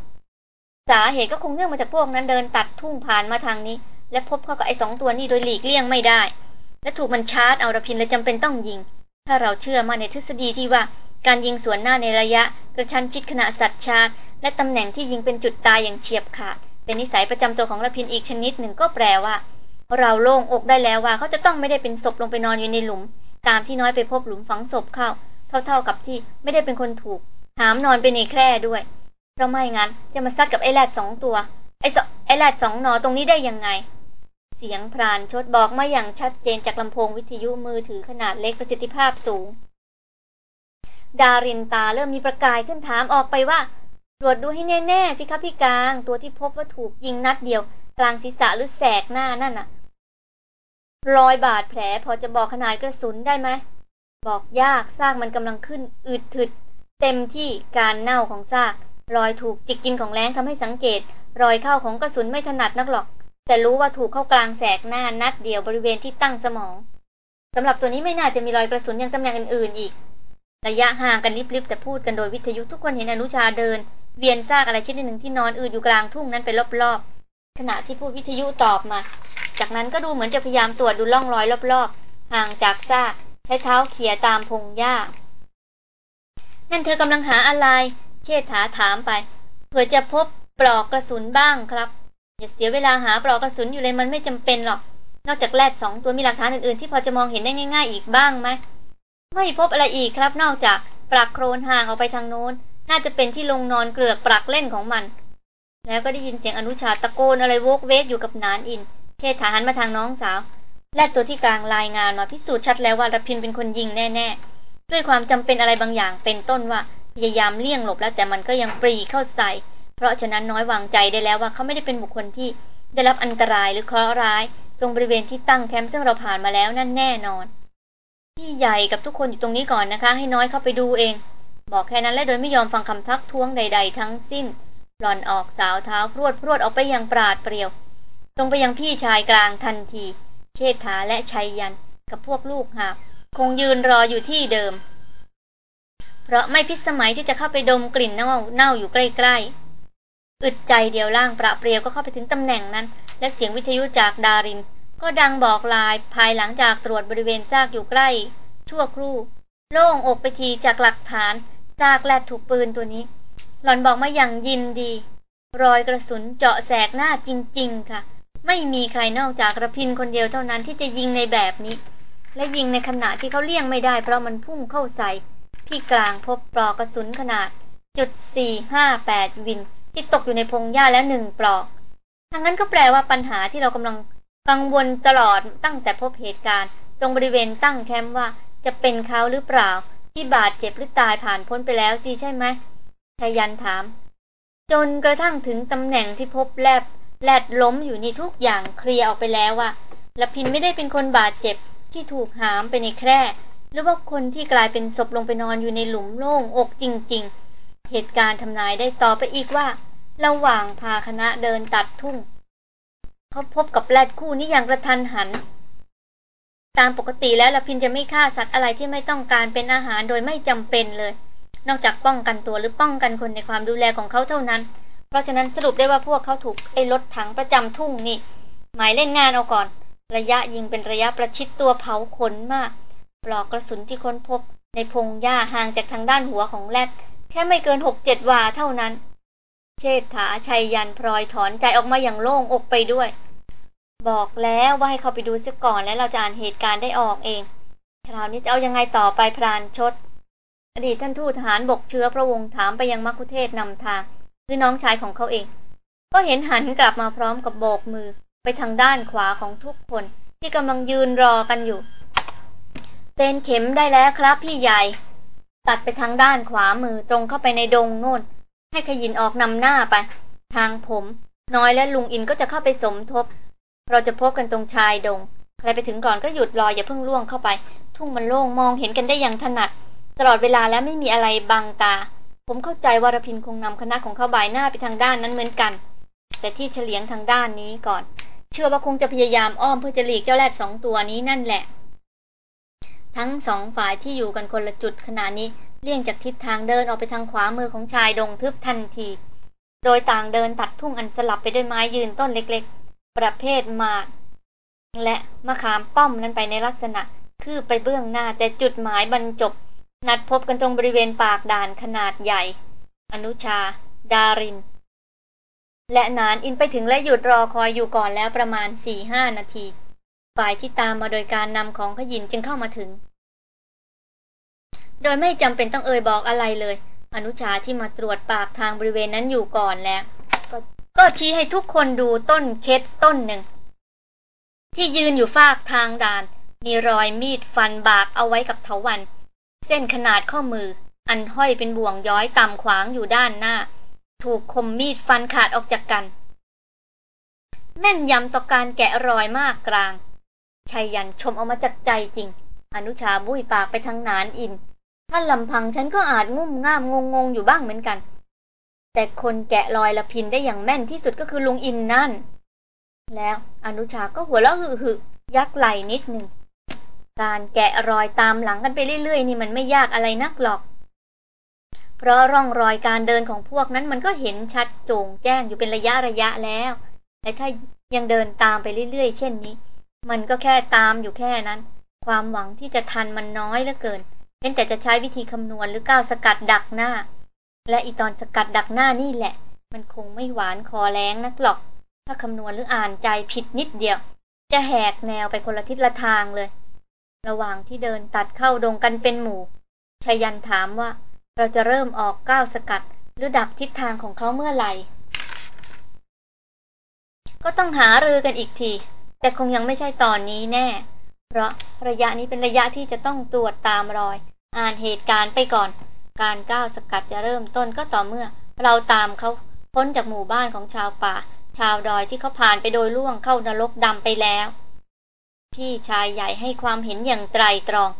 สาเหตุก็คงเนื่องมาจากพวกนั้นเดินตัดทุ่งผ่านมาทางนี้ และพบเข้ากับไอ้สองตัวนี้โดยหลีกเลี่ยงไม่ได้ และถูกมันชาร์จเอาระพินเลยจำเป็นต้องยิง ถ้าเราเชื่อมาในทฤษฎีที่ว่าการยิงสวนหน้าในระยะ กระชั้นชิดขณะสัตว์ชาร์จและตำแหน่งที่ยิงเป็นจุดตายอย่างเฉียบขาดเป็นนิสัยประจำตัวของระพินอีกชนิดหนึ่งก็แปลว่า เราโล่งอกได้แล้วว่าเขาจะต้องไม่ได้เป็นศพลงไปนอนอยู่ในหลุม ตามที่น้อยไปพบหลุมฝังศพเข้า เท่าๆกับที่ไม่ได้เป็นคนถูกหามนอนไปในแคร่ด้วยเพราะไม่งั้นจะมาซัดกับไอ้แรดสองตัว ไอ้ไอ้แรดสองนอตรงนี้ได้ยังไง เสียงพรานชดบอกมาอย่างชัดเจนจากลำโพงวิทยุมือถือขนาดเล็กประสิทธิภาพสูง ดารินตาเริ่มมีประกายขึ้นถามออกไปว่าตรวจดูให้แน่ๆสิครับพี่กลาง ตัวที่พบว่าถูกยิงนัดเดียว กลางศีรษะหรือแสกหน้านั่นน่ะ รอยบาดแผลพอจะบอกขนาดกระสุนได้ไหม บอกยากซากมันกำลังขึ้น อืดถึด เต็มที่การเน่าของซาก รอยถูกจิกกินของแรงทำให้สังเกต รอยเข้าของกระสุนไม่ถนัดนักหรอก แต่รู้ว่าถูกเข้ากลางแสกหน้านัดเดียวบริเวณที่ตั้งสมองสำหรับตัวนี้ไม่น่าจะมีรอยกระสุนยังตำแหน่งอื่นๆอีก ระยะห่างกันลิบๆแต่พูดกันโดยวิทยุทุกคนเห็นอนุชาเดิน เวียนซากอะไรชิ้นหนึ่งที่นอนอืดอยู่กลางทุ่งนั้นไปรอบๆ ขณะที่พูดวิทยุตอบมา จากนั้นก็ดูเหมือนจะพยายามตรวจดูล่องรอยรอบๆ ห่างจากซากใช้เท้าเขี่ยตามพงหญ้า นั่นเธอกำลังหาอะไร เชษฐาถามไป เผื่อจะพบปลอกกระสุนบ้างครับ อย่าเสียเวลาหาปลอกกระสุนอยู่เลยมันไม่จำเป็นหรอก นอกจากแรดสองตัวมีหลักฐานอื่นๆ ที่พอจะมองเห็นได้ง่าย ๆ อีกบ้างไหม ไม่พบอะไรอีกครับ นอกจากปลักโครนห่างออกไปทางโน้น น่าจะเป็นที่ลงนอนเกลือกปลักเล่นของมัน แล้วก็ได้ยินเสียงอนุชาตะโกนอะไรโวกเวกอยู่กับนานอิน เชษฐาหันมาทางน้องสาวแรดตัวที่กลางรายงานมาพิสูจน์ชัดแล้วว่ารพินเป็นคนยิงแน่ ๆ ด้วยความจำเป็นอะไรบางอย่างเป็นต้นว่าพยายามเลี่ยงหลบแล้วแต่มันก็ยังปรีเข้าใส่ เพราะฉะนั้นน้อยวางใจได้แล้วว่าเขาไม่ได้เป็นบุคคลที่ ได้รับอันตรายหรือเคราะห์ร้าย ตรงบริเวณที่ตั้งแคมป์ซึ่งเราผ่านมาแล้วนั่นแน่นอน พี่ใหญ่กับทุกคนอยู่ตรงนี้ก่อนนะคะ ให้น้อยเข้าไปดูเอง บอกแค่นั้นและโดยไม่ยอมฟังคำทักท้วงใด ๆ ทั้งสิ้น หล่อนออกสาวเท้าพรวดพรวดออกไปยังปราดเปรียว ตรงไปยังพี่ชายกลางทันที เชษฐาและชัยยันกับพวกลูกหาคงยืนรออยู่ที่เดิม เพราะไม่พิสมัยที่จะเข้าไปดมกลิ่นเน่าเน่าอยู่ใกล้ๆ อึดใจเดียวล่างประเปรียวก็เข้าไปถึงตำแหน่งนั้น และเสียงวิทยุจากดาริน ก็ดังบอกลายภายหลังจากตรวจบริเวณซากอยู่ใกล้ ชั่วครู่ โล่งอกไปทีจากหลักฐานซากแลดถูกปืนตัวนี้ หล่อนบอกมาอย่างยินดี รอยกระสุนเจาะแสกหน้าจริง ๆ ค่ะ ไม่มีใครนอกจากระพินคนเดียวเท่านั้นที่จะยิงในแบบนี้ และยิงในขณะที่เขาเลี่ยงไม่ได้เพราะมันพุ่งเข้าใส่พี่กลางพบปลอกกระสุนขนาดจุดสี่ห้าแปดวิน ที่ตกอยู่ในพงหญ้าแล้วหนึ่งปลอกทางนั้นก็แปลว่าปัญหาที่เรากำลังกังวลตลอดตั้งแต่พบเหตุการณ์ ตรงบริเวณตั้งแคมป์ว่าจะเป็นเขาหรือเปล่า ที่บาดเจ็บหรือตายผ่านพ้นไปแล้วสิใช่ไหม ชายันถาม จนกระทั่งถึงตำแหน่งที่พบแลบแลดล้มอยู่นี่ทุกอย่างเคลียร์ออกไปแล้วว่าละพินไม่ได้เป็นคนบาดเจ็บที่ถูกหามไปในแคร่หรือว่าคนที่กลายเป็นศพลงไปนอนอยู่ในหลุมโล่งอกจริง ๆ เหตุการณ์ทำนายได้ต่อไปอีกว่า ระหว่างพาคณะเดินตัดทุ่ง เขาพบกับแรดคู่นี้อย่างกระทันหัน ตามปกติแล้วละพินจะไม่ฆ่าสัตว์อะไรที่ไม่ต้องการเป็นอาหารโดยไม่จำเป็นเลย นอกจากป้องกันตัวหรือป้องกันคนในความดูแลของเขาเท่านั้น เพราะฉะนั้นสรุปได้ว่าพวกเขาถูกไอ้รถถังประจำทุ่งนี่ หมายเล่นงานเอาก่อน ระยะยิงเป็นระยะประชิดตัวเผาขนมาก ปลอกกระสุนที่ค้นพบ ในพงหญ้าห่างจากทางด้านหัวของแรดแค่ไม่เกินหกเจ็ดวาเท่านั้น เชษฐาชัยยันพลอยถอนใจออกมาอย่างโล่งอกไปด้วย บอกแล้วว่าให้เขาไปดูเสียก่อนแล้วเราจะอ่านเหตุการณ์ได้ออกเองคราวนี้จะเอายังไงต่อไปพรานชด อดีตท่านทูตทหารบกเชื้อพระวงศ์ถามไปยังมักคุเทศนำทางคือน้องชายของเขาเอง ก็เห็นหันกลับมาพร้อมกับโบกมือไปทางด้านขวาของทุกคนที่กำลังยืนรอกันอยู่ เป็นเข็มได้แล้วครับพี่ใหญ่ ตัดไปทางด้านขวามือตรงเข้าไปในดงโน่น ให้ขยินออกนำหน้าไป ทางผม น้อยและลุงอินก็จะเข้าไปสมทบ เราจะพบกันตรงชายดง ใครไปถึงก่อนก็หยุดรออย่าเพิ่งล่วงเข้าไป ทุ่งมันโล่งมองเห็นกันได้อย่างถนัด ตลอดเวลาแล้วไม่มีอะไรบังตา ผมเข้าใจวารพินคงนำคณะของเขาบ่ายหน้าไปทางด้านนั้นเหมือนกัน แต่ที่เฉลียงทางด้านนี้ก่อน เชื่อว่าคงจะพยายามอ้อมเพื่อจะหลีกเจ้าแรดสองตัวนี้นั่นแหละ ทั้งสองฝ่ายที่อยู่กันคนละจุดขณะนี้เลี่ยงจากทิศทางเดินออกไปทางขวามือของชายดงทึบทันที โดยต่างเดินตัดทุ่งอันสลับไปด้วยไม้ยืนต้นเล็กๆ ประเภทหมากและมะขามป้อมนั้นไปในลักษณะ คือไปเบื้องหน้าแต่จุดหมายบรรจบ นัดพบกันตรงบริเวณปากด่านขนาดใหญ่ อนุชา ดาริน และนานอินไปถึงและหยุดรอคอยอยู่ก่อนแล้วประมาณสี่ห้านาที ฝ่ายที่ตามมาโดยการนำของขยินจึงเข้ามาถึง โดยไม่จำเป็นต้องเอ่ยบอกอะไรเลย อนุชาที่มาตรวจปากทางบริเวณนั้นอยู่ก่อนแล้วก็ชี้ให้ทุกคนดูต้นเคสต้นหนึ่ง ที่ยืนอยู่ฟากทางด่าน มีรอยมีดฟันบากเอาไว้กับเถาวัน เส้นขนาดข้อมือ อันห้อยเป็นบ่วงย้อยต่ำขวางอยู่ด้านหน้า ถูกคมมีดฟันขาดออกจากกัน แม่นยำต่อการแกะรอยมากกลางชัยยันชมเอามาจากใจจริง อนุชาบุ้ยปากไปทางนานอิน ถ้าลำพังฉันก็อาจงุ่มง่ามงงงอยู่บ้างเหมือนกัน แต่คนแกะรอยละพินได้อย่างแม่นที่สุดก็คือลุงอินนั่น แล้วอนุชาก็หัวเราะหึหึยักไหลนิดหนึ่ง การแกะรอยตามหลังกันไปเรื่อยๆ นี่มันไม่ยากอะไรนักหรอก เพราะร่องรอยการเดินของพวกนั้นมันก็เห็นชัดโจ่งแจ้งอยู่เป็นระยะระยะแล้วแต่ถ้ายังเดินตามไปเรื่อยๆ เช่นนี้ มันก็แค่ตามอยู่แค่นั้น ความหวังที่จะทันมันน้อยเหลือเกินเป็นแต่จะใช้วิธีคำนวณหรือก้าวสกัดดักหน้า และอีตอนสกัดดักหน้านี่แหละ มันคงไม่หวานคอแรงนักหรอก ถ้าคำนวณหรืออ่านใจผิดนิดเดียว จะแหกแนวไปคนละทิศละทางเลย ระหว่างที่เดินตัดเข้าดงกันเป็นหมู่ชยันถามว่า เราจะเริ่มออกก้าวสกัด หรือดักทิศทางของเขาเมื่อไหร่ ก็ต้องหารือกันอีกที แต่คงยังไม่ใช่ตอนนี้แน่ เพราะระยะนี้เป็นระยะที่จะต้องตรวจตามรอย อ่านเหตุการณ์ไปก่อน การก้าวสกัดจะเริ่มต้นก็ต่อเมื่อ เราตามเขาพ้นจากหมู่บ้านของชาวป่า ชาวดอยที่เขาผ่านไปโดยล่วงเข้านรกดำไปแล้ว พี่ชายใหญ่ให้ความเห็นอย่างไตรตรอง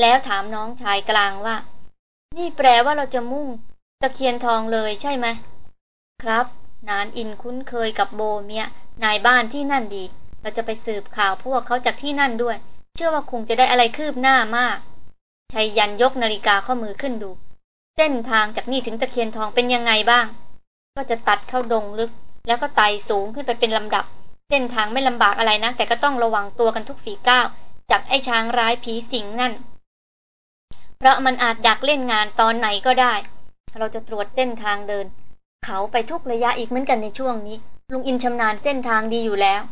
แล้วถามน้องชายกลางว่า นี่แปลว่าเราจะมุ่ง ตะเคียนทองเลยใช่ไหม ครับ นานอินคุ้นเคยกับโบเมียนายบ้านที่นั่นดี เราจะไปสืบข่าวพวกเขาจากที่นั่นด้วย เชื่อว่าคงจะได้อะไรคืบหน้ามากชัยยันยกนาฬิกาข้อมือขึ้นดู เส้นทางจากนี่ถึงตะเคียนทองเป็นยังไงบ้าง ก็จะตัดเข้าดงลึก แล้วก็ไต่สูงขึ้นไปเป็นลำดับ เส้นทางไม่ลำบากอะไรนะ แต่ก็ต้องระวังตัวกันทุกฝีก้าว จากไอ้ช้างร้ายผีสิงนั่น เพราะมันอาจดักเล่นงานตอนไหนก็ได้ เราจะตรวจเส้นทางเดิน เขาไปทุกระยะอีกเหมือนกันในช่วงนี้ ลุงอินชำนาญเส้นทางดีอยู่แล้ว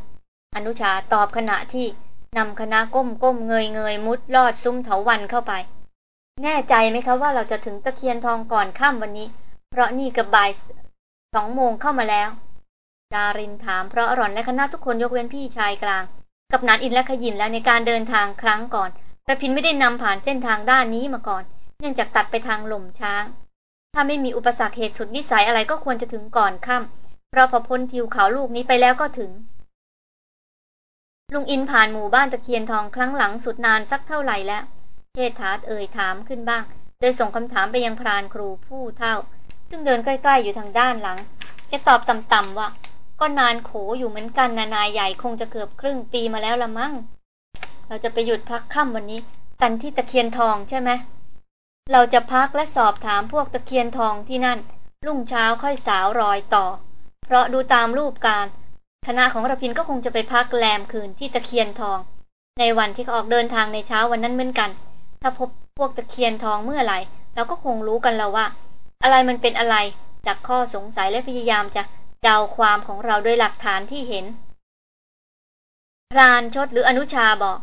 อนุชาตอบขณะที่นำคณะก้มก้มเงยเงยมุดลอดซุ้มเถาวันเข้าไป แน่ใจไหมคะว่าเราจะถึงตะเคียนทองก่อนค่ำวันนี้ เพราะนี่กับบ่ายสองโมงเข้ามาแล้ว ดารินถามเพราะอร่อนและคณะทุกคนยกเว้นพี่ชายกลาง กับนานอินและขยินแล้วในการเดินทางครั้งก่อนประพินไม่ได้นำผ่านเส้นทางด้านนี้มาก่อน เนื่องจากตัดไปทางหล่มช้าง ถ้าไม่มีอุปสรรคเหตุสุดวิสัยอะไรก็ควรจะถึงก่อนค่ำเพราะพอพ้นทิวเขาลูกนี้ไปแล้วก็ถึง ลุงอินผ่านหมู่บ้านตะเคียนทองครั้งหลังสุดนานสักเท่าไหร่แล้วเทษฐาเอ่ยถามขึ้นบ้าง โดยส่งคำถามไปยังพรานครูผู้เท่า ซึ่งเดินใกล้ ๆ อยู่ทางด้านหลังแกตอบต่ำๆว่า ก็นานโขอยู่เหมือนกันนานายใหญ่คงจะเกือบครึ่งปีมาแล้วละมั้ง เราจะไปหยุดพักค่ำวันนี้ กันที่ตะเคียนทองใช่ไหม เราจะพักและสอบถามพวกตะเคียนทองที่นั่น รุ่งเช้าค่อยสาวรอยต่อ เพราะดูตามรูปการ คณะของระพินก็คงจะไปพักแรมคืนที่ตะเคียนทอง ในวันที่เขาออกเดินทางในเช้าวันนั้นเหมือนกัน ถ้าพบพวกตะเคียนทองเมื่อไหร่ เราก็คงรู้กันแล้วว่า อะไรมันเป็นอะไร จากข้อสงสัยและพยายามจะ เดาความของเราโดยหลักฐานที่เห็นพรานชดหรืออนุชาบอก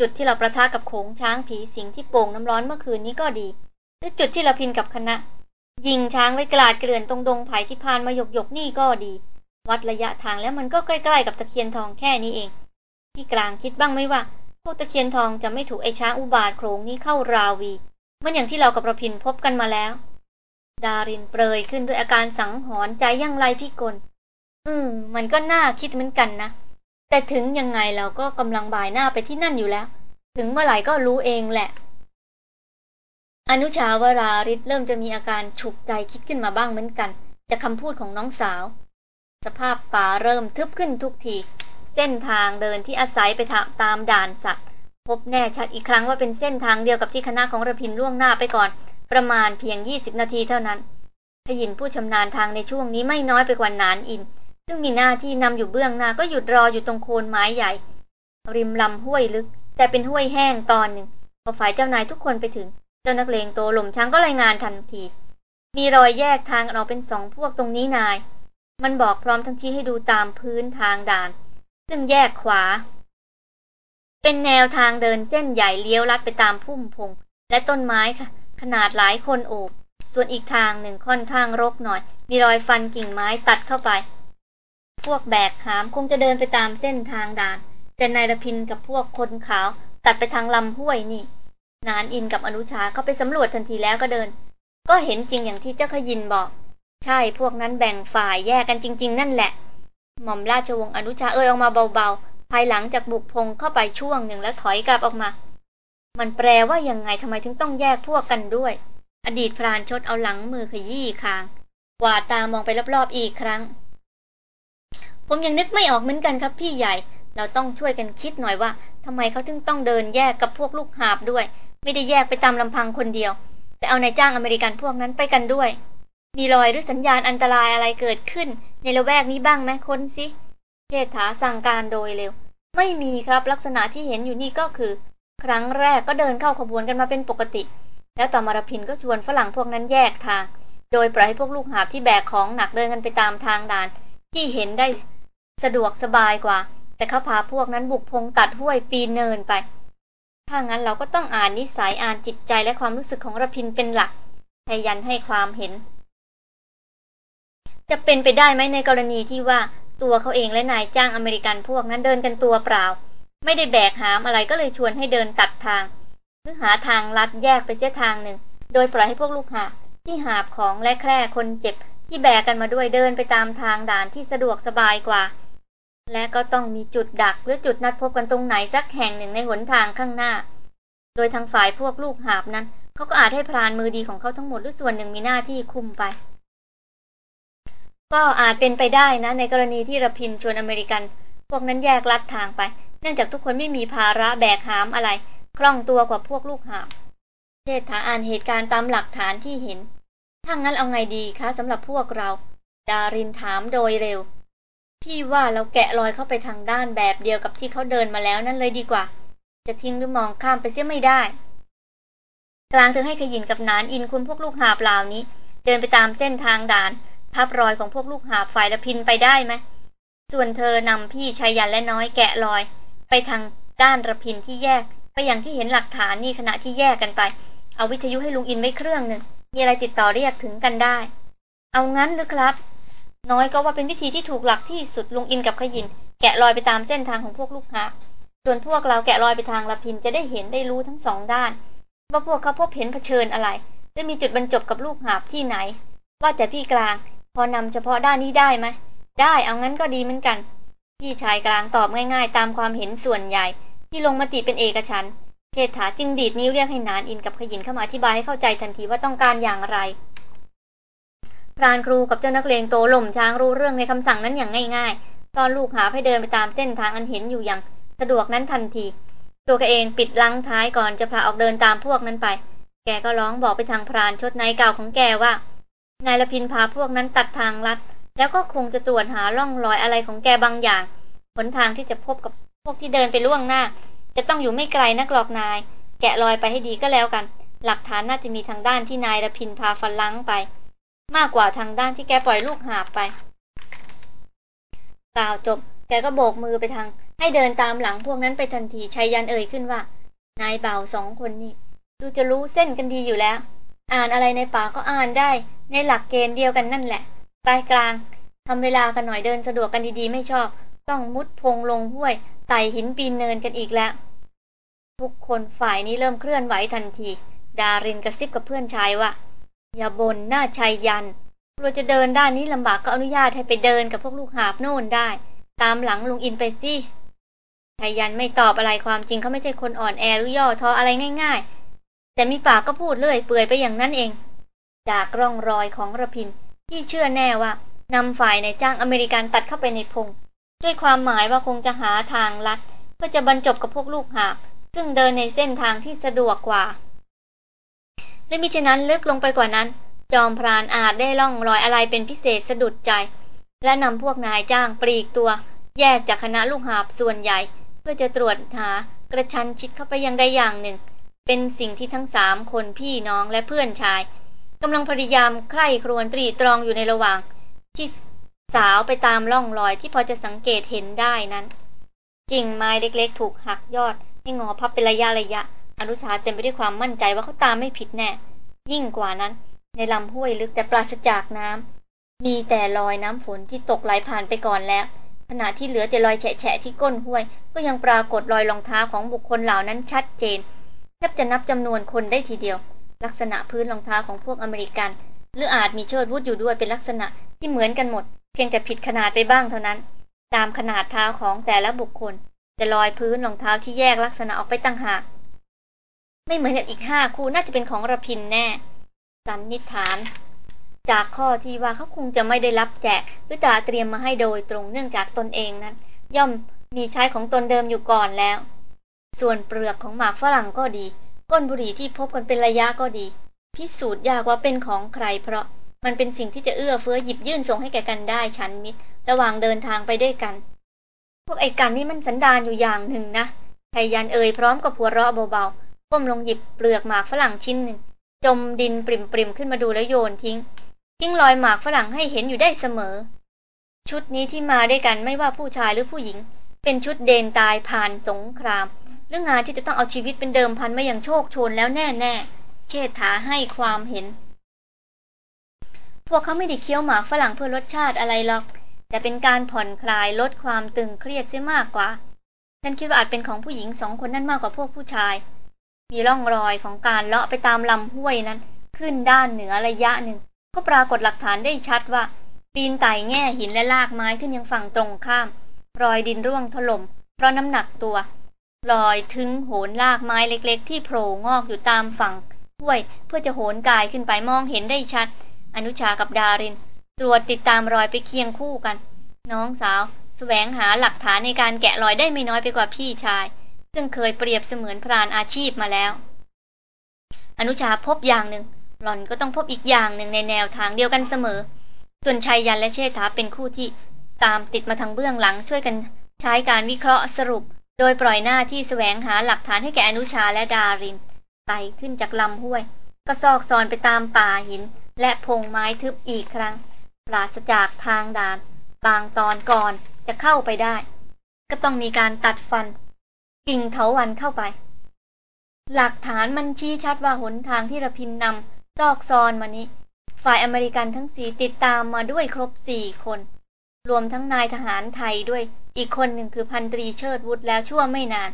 จุดที่เราประทะกับโขงช้างผีสิงที่โป่งน้ำร้อนเมื่อคืนนี้ก็ดีหรือจุดที่เราพินกับคณะ ยิงช้างไว้กลาดเกลื่อนตรงดงไผ่ที่พานมาหยกหยกนี่ก็ดี วัดระยะทางแล้วมันก็ใกล้ๆกับตะเคียนทองแค่นี้เอง ที่กลางคิดบ้างไหมว่าพวกตะเคียนทองจะไม่ถูกไอ้ช้างอุบาทโขงนี้เข้าราวีเหมือนอย่างที่เรากับประพินพบกันมาแล้ว ดารินเปรยขึ้นด้วยอาการสังหรณ์ใจยังไรพี่กลอืม มันก็น่าคิดเหมือนกันนะ แต่ถึงยังไงเราก็กำลังบ่ายหน้าไปที่นั่นอยู่แล้ว ถึงเมื่อไหร่ก็รู้เองแหละ อนุชาวราริศเริ่มจะมีอาการฉุกใจคิดขึ้นมาบ้างเหมือนกันจากคำพูดของน้องสาว สภาพป่าเริ่มทึบขึ้นทุกที เส้นทางเดินที่อาศัยไปตามด่านสัตว์ พบแน่ชัดอีกครั้งว่าเป็นเส้นทางเดียวกับที่คณะของระพินล่วงหน้าไปก่อน ประมาณเพียง 20 นาทีเท่านั้นขยินผู้ชำนาญทางในช่วงนี้ไม่น้อยไปกว่านานอิน ซึ่งมีหน้าที่นำอยู่เบื้องหน้าก็หยุดรออยู่ตรงโคนไม้ใหญ่ ริมลำห้วยลึก แต่เป็นห้วยแห้งตอนหนึ่งพอฝ่ายเจ้านายทุกคนไปถึง เจ้านักเลงโตหล่มช้างก็รายงานทันที มีรอยแยกทางเราเป็นสองพวกตรงนี้นาย มันบอกพร้อมทั้งชี้ให้ดูตามพื้นทางด่าน ซึ่งแยกขวา เป็นแนวทางเดินเส้นใหญ่เลี้ยวลัดไปตามพุ่มพงและต้นไม้ค่ะ ขนาดหลายคนโอบ ส่วนอีกทางหนึ่งค่อนข้างรกหน่อย มีรอยฟันกิ่งไม้ตัดเข้าไป พวกแบกหามคงจะเดินไปตามเส้นทางด่าน แต่นายรพินกับพวกคนขาว ตัดไปทางลำห้วยนี่ นานอินกับอนุชาเข้าไปสำรวจทันทีแล้วก็เดิน ก็เห็นจริงอย่างที่เจ้าขยินบอก ใช่พวกนั้นแบ่งฝ่ายแยกกันจริง ๆ นั่นแหละ หม่อมราชวงศ์อนุชาเอ่ยออกมาเบาๆภายหลังจากบุกพงเข้าไปช่วงหนึ่งแล้วถอยกลับออกมา มันแปลว่ายังไงทำไมถึงต้องแยกพวกกันด้วย อดีตพรานชดเอาหลังมือขยี้คางกวาดตามองไปรอบๆอีกครั้ง ผมยังนึกไม่ออกเหมือนกันครับพี่ใหญ่ เราต้องช่วยกันคิดหน่อยว่าทำไมเขาถึงต้องเดินแยกกับพวกลูกหาบด้วย ไม่ได้แยกไปตามลำพังคนเดียว แต่เอานายจ้างอเมริกันพวกนั้นไปกันด้วย มีรอยหรือสัญญาณอันตรายอะไรเกิดขึ้น ในละแวกนี้บ้างไหมคนสิเทษฐาสั่งการโดยเร็ว ไม่มีครับลักษณะที่เห็นอยู่นี่ก็คือ ครั้งแรกก็เดินเข้าขบวนกันมาเป็นปกติ แล้วต่อมารพินก็ชวนฝรั่งพวกนั้นแยกทาง โดยปล่อยให้พวกลูกหาบที่แบกของหนักเดินกันไปตามทางด่าน ที่เห็นได้สะดวกสบายกว่า แต่เขาพาพวกนั้นบุกพงตัดห้วยปีนเนินไป ถ้างั้นเราก็ต้องอ่านนิสัยอ่านจิตใจและความรู้สึกของรพินเป็นหลักพยันให้ความเห็น จะเป็นไปได้ไหมในกรณีที่ว่าตัวเขาเองและนายจ้างอเมริกันพวกนั้นเดินกันตัวเปล่า ไม่ได้แบกหามอะไรก็เลยชวนให้เดินตัดทางหรือหาทางลัดแยกไปเสียทางหนึ่ง โดยปล่อยให้พวกลูกหาที่หาบของและแคร่คนเจ็บ ที่แบกกันมาด้วยเดินไปตามทางด่านที่สะดวกสบายกว่า และก็ต้องมีจุดดักหรือจุดนัดพบกันตรงไหนสักแห่งหนึ่งในหนทางข้างหน้า โดยทางฝ่ายพวกลูกหาบนั้นเขาก็อาจให้พรานมือดีของเขาทั้งหมดหรือส่วนหนึ่งมีหน้าที่คุมไป ก็อาจเป็นไปได้นะ ในกรณีที่ระพินชวนอเมริกัน พวกนั้นแยกลัดทางไป นื่องจากทุกคนไม่มีภาระแบกหามอะไร คล่องตัวกว่าพวกลูกหาบเทษฐาอ่านเหตุการณ์ตามหลักฐานที่เห็น ถ้างั้นเอาไงดีคะสำหรับพวกเรา ดารินถามโดยเร็ว พี่ว่าเราแกะรอยเข้าไปทางด้านแบบเดียวกับที่เขาเดินมาแล้วนั่นเลยดีกว่า จะทิ้งหรือมองข้ามไปเสียไม่ได้ กลางถึงให้ขยินกับนานอินคุณพวกลูกหาบเหล่านี้ เดินไปตามเส้นทางด่าน ทับรอยของพวกลูกหาบฝ่ายละพินไปได้ไหมส่วนเธอนำพี่ชายยันและน้อยแกะรอย ไปทางด้านระพินที่แยก ไปอย่างที่เห็นหลักฐานนี่ขณะที่แยกกันไป เอาวิทยุให้ลุงอินไว้เครื่องหนึ่งมีอะไรติดต่อเรียกถึงกันได้ เอางั้นหรือครับ น้อยก็ว่าเป็นวิธีที่ถูกหลักที่สุดลุงอินกับขยิน แกะรอยไปตามเส้นทางของพวกลูกหาส่วนพวกเราแกะรอยไปทางละพินจะได้เห็นได้รู้ทั้งสองด้าน ว่าพวกเขาพบเห็นเผชิญอะไรหรือมีจุดบรรจบกับลูกหาบที่ไหน ว่าแต่พี่กลาง พอนำเฉพาะด้านนี้ได้ไหมได้เอางั้นก็ดีเหมือนกัน พี่ชายกลางตอบง่ายๆ ตามความเห็นส่วนใหญ่ ที่ลงมติเป็นเอกฉันเชษฐาจึงดีดนิ้วเรียกให้นานอินกับขยินเข้ามาอธิบายให้เข้าใจทันทีว่าต้องการอย่างไร พรานครูกับเจ้านักเลงโตหล่มช้างรู้เรื่องในคำสั่งนั้นอย่างง่ายๆตอนลูกหาให้เดินไปตามเส้นทางอันเห็นอยู่อย่างสะดวกนั้นทันที ตัวแกเองปิดลังท้ายก่อนจะพาออกเดินตามพวกนั้นไป แกก็ร้องบอกไปทางพรานชดนายเก่าของแกว่า นายละพินพาพวกนั้นตัดทางลัด แล้วก็คงจะตรวจหาร่องรอยอะไรของแกบางอย่างหนทางที่จะพบกับพวกที่เดินไปล่วงหน้า จะต้องอยู่ไม่ไกลนักหรอกนาย แกะรอยไปให้ดีก็แล้วกัน หลักฐานน่าจะมีทางด้านที่นายละพินพาฟันลังไป มากกว่าทางด้านที่แกปล่อยลูกหาบไปกล่าวจบ แกก็โบกมือไปทาง ให้เดินตามหลังพวกนั้นไปทันทีชัยยันเอ่ยขึ้นว่า นายเบาสองคนนี่ดูจะรู้เส้นกันดีอยู่แล้ว อ่านอะไรในป่าก็อ่านได้ ในหลักเกณฑ์เดียวกันนั่นแหละ ปลายกลางทำเวลากันหน่อยเดินสะดวกกันดีๆ ไม่ชอบ ต้องมุดพงลงห้วยไต่หินปีนเนินกันอีกแล้ว ทุกคนฝ่ายนี้เริ่มเคลื่อนไหวทันที ดารินกระซิบกับเพื่อนชายว่า อย่าบนหน้าชัยยันเราจะเดินด้านนี้ลำบากก็อนุญาตให้ไปเดินกับพวกลูกหาบโน่นได้ ตามหลังลุงอินไปสิชัยยันไม่ตอบอะไรความจริงเขาไม่ใช่คนอ่อนแอหรือย่อท้ออะไรง่าย ๆ แต่มีปากก็พูดเลื่อยเปื่อยไปอย่างนั้นเอง จากร่องรอยของระพิน ที่เชื่อแน่ว่านำฝ่ายในจ้างอเมริกันตัดเข้าไปในพง ด้วยความหมายว่าคงจะหาทางลัด เพื่อจะบรรจบกับพวกลูกหาบซึ่งเดินในเส้นทางที่สะดวกกว่า และมิฉะนั้นลึกลงไปกว่านั้น จอมพรานอาจได้ล่องรอยอะไรเป็นพิเศษสะดุดใจ และนำพวกนายจ้างปลีกตัว แยกจากคณะลูกหาบส่วนใหญ่ เพื่อจะตรวจหากระชันชิดเข้าไปยังใดอย่างหนึ่ง เป็นสิ่งที่ทั้งสามคนพี่น้องและเพื่อนชายำลังพยายามใคร่ครวญตรีตรองอยู่ในระหว่างที่สาวไปตามร่องรอยที่พอจะสังเกตเห็นได้นั้นกิ่งไม้เล็กๆ ถูกหักยอดให้งอพับเป็นระยะระยะ อนุชาเต็มไปด้วยความมั่นใจว่าเขาตามไม่ผิดแน่ ยิ่งกว่านั้น ในลำห้วยลึกแต่ปราศจากน้ำมีแต่รอยน้ำฝนที่ตกไหลผ่านไปก่อนแล้ว ขณะที่เหลือแต่รอยแฉะที่ก้นห้วย ก็ยังปรากฏรอยรองเท้าของบุคคลเหล่านั้นชัดเจนแทบจะนับจำนวนคนได้ทีเดียว ลักษณะพื้นรองเท้าของพวกอเมริกัน หรืออาจมีเชิดวุฒอยู่ด้วยเป็นลักษณะที่เหมือนกันหมด เพียงแต่ผิดขนาดไปบ้างเท่านั้น ตามขนาดเท้าของแต่ละบุคคลแต่รอยพื้นรองเท้าที่แยกลักษณะออกไปตั้งหาก ไม่เหมือนกับอีกห้าคู่น่าจะเป็นของระพินแน่ สันนิษฐาน จากข้อที่ว่าเขาคงจะไม่ได้รับแจกหรือตาเตรียมมาให้โดยตรงเนื่องจากตนเองนั้น ย่อมมีใช้ของตนเดิมอยู่ก่อนแล้ว ส่วนเปลือกของหมากฝรั่งก็ดี ก้นบุหรี่ที่พบกันเป็นระยะก็ดี พิสูจน์ยากว่าเป็นของใคร เพราะมันเป็นสิ่งที่จะเอื้อเฟื้อหยิบยื่นส่งให้แก่กันได้ชั้นมิตร ระหว่างเดินทางไปด้วยกัน พวกไอ้กันนี่มันสันดานอยู่อย่างหนึ่งนะชายยันเอ่ยพร้อมกับหัวเราะเบาๆก้มลงหยิบเปลือกหมากฝรั่งชิ้นหนึ่งจมดินปริมๆขึ้นมาดูแล้วโยนทิ้ง ทิ้งรอยหมากฝรั่งให้เห็นอยู่ได้เสมอ ชุดนี้ที่มาด้วยกันไม่ว่าผู้ชายหรือผู้หญิง เป็นชุดเดนตายผ่านสงคราม เรื่องงานที่จะต้องเอาชีวิตเป็นเดิมพันมาอย่างโชคโชนแล้วแน่ๆเชษฐาให้ความเห็น พวกเขาไม่ได้เคี้ยวหมากฝรั่งเพื่อรสชาติอะไรหรอก แต่เป็นการผ่อนคลายลดความตึงเครียดเสียมากกว่าฉันคิดว่าอาจเป็นของผู้หญิงสองคนนั่นมากกว่าพวกผู้ชาย มีร่องรอยของการเลาะไปตามลำห้วยนั้น ขึ้นด้านเหนือระยะหนึ่ง ก็ปรากฏหลักฐานได้ชัดว่า ปีนไต่แง่หินและลากไม้ขึ้นยังฝั่งตรงข้าม รอยดินร่วงถล่มเพราะน้ำหนักตัว รอยถึงโหนลากไม้เล็กๆ ที่โผล่งอกอยู่ตามฝั่งห้วย เพื่อจะโหนกายขึ้นไปมองเห็นได้ชัด อนุชากับดาริน ตรวจติดตามรอยไปเคียงคู่กัน น้องสาวสแสวงหาหลักฐานในการแกะรอยได้ไม่น้อยไปกว่าพี่ชาย ซึ่งเคยเปรียบเสมือนพรานอาชีพมาแล้ว อนุชาพบอย่างหนึ่งหล่อนก็ต้องพบอีกอย่างหนึ่งในแนวทางเดียวกันเสมอ ส่วนชายยันและเชษฐาเป็นคู่ที่ตามติดมาทางเบื้องหลังช่วยกันใช้การวิเคราะห์สรุป โดยปล่อยหน้าที่แสวงหาหลักฐานให้แก่อนุชาและดาริน ไต่ขึ้นจากลำห้วย ก็ซอกซอนไปตามป่าหิน และพงไม้ทึบอีกครั้ง ปราศจากทางด่าน บางตอนก่อนจะเข้าไปได้ ก็ต้องมีการตัดฟัน กิ่งเถาวันเข้าไป หลักฐานมันชี้ชัดว่าหนทางที่ระพินนำซอกซอนมานี้ ฝ่ายอเมริกันทั้งสี่ติดตามมาด้วยครบสี่คน รวมทั้งนายทหารไทยด้วย อีกคนหนึ่งคือพันตรีเชิดวุฒแล้วชั่วไม่นาน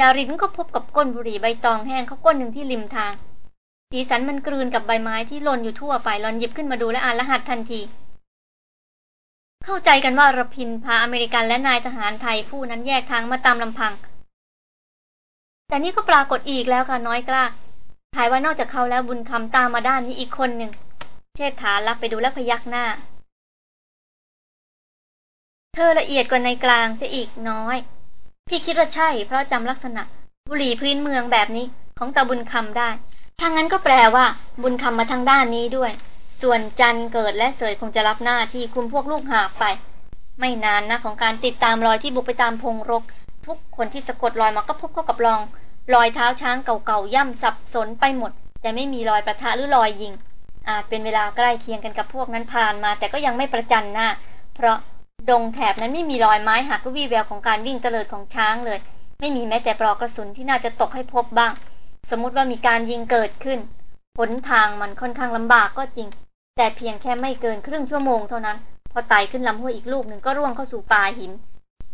ดารินก็พบกับก้นบุหรี่ใบตองแห้งเขาก้นหนึ่งที่ริมทาง สีสันมันกลืนกับใบไม้ที่หล่นอยู่ทั่วไปหลอนหยิบขึ้นมาดูและอ่านรหัสทันที เข้าใจกันว่ารพินพาอเมริกันและนายทหารไทยผู้นั้นแยกทางมาตามลำพัง แต่นี่ก็ปรากฏอีกแล้วค่ะน้อยกล้าถ่ายว่านอกจากเขาแล้วบุญคำตามมาด้านนี้อีกคนหนึ่งเชษฐารับไปดูแล้วพยักหน้า เธอละเอียดกว่าในกลางจะอีกน้อย พี่คิดว่าใช่ เพราะจำลักษณะ บุหรี่พื้นเมืองแบบนี้ของตาบุญคำได้ถ้างนั้นก็แปลว่า บุญคำมาทางด้านนี้ด้วย ส่วนจันเกิดและเสยคงจะรับหน้าที่คุมพวกลูกหาไป ไม่นานนะของการติดตามรอยที่บุกไปตามพงรก ทุกคนที่สะกดรอยมาก็พบเข้ากับรอง รอยเท้าช้างเก่าๆย่ำสับสนไปหมด แต่ไม่มีรอยประทะหรือรอยยิงอาจเป็นเวลาใกล้เคียงกันกับพวกนั้นผ่านมา แต่ก็ยังไม่ประจันหน้า เพราะ ดงแถบนั้นไม่มีรอยไม้หักหรือวีแววของการวิ่งเตลิดของช้างเลย ไม่มีแม้แต่ปลอกกระสุนที่น่าจะตกให้พบบ้าง สมมติว่ามีการยิงเกิดขึ้นหนทางมันค่อนข้างลำบากก็จริง แต่เพียงแค่ไม่เกินครึ่งชั่วโมงเท่านั้น พอไต่ขึ้นลำห้วยอีกลูกหนึ่งก็ร่วงเข้าสู่ป่าหิน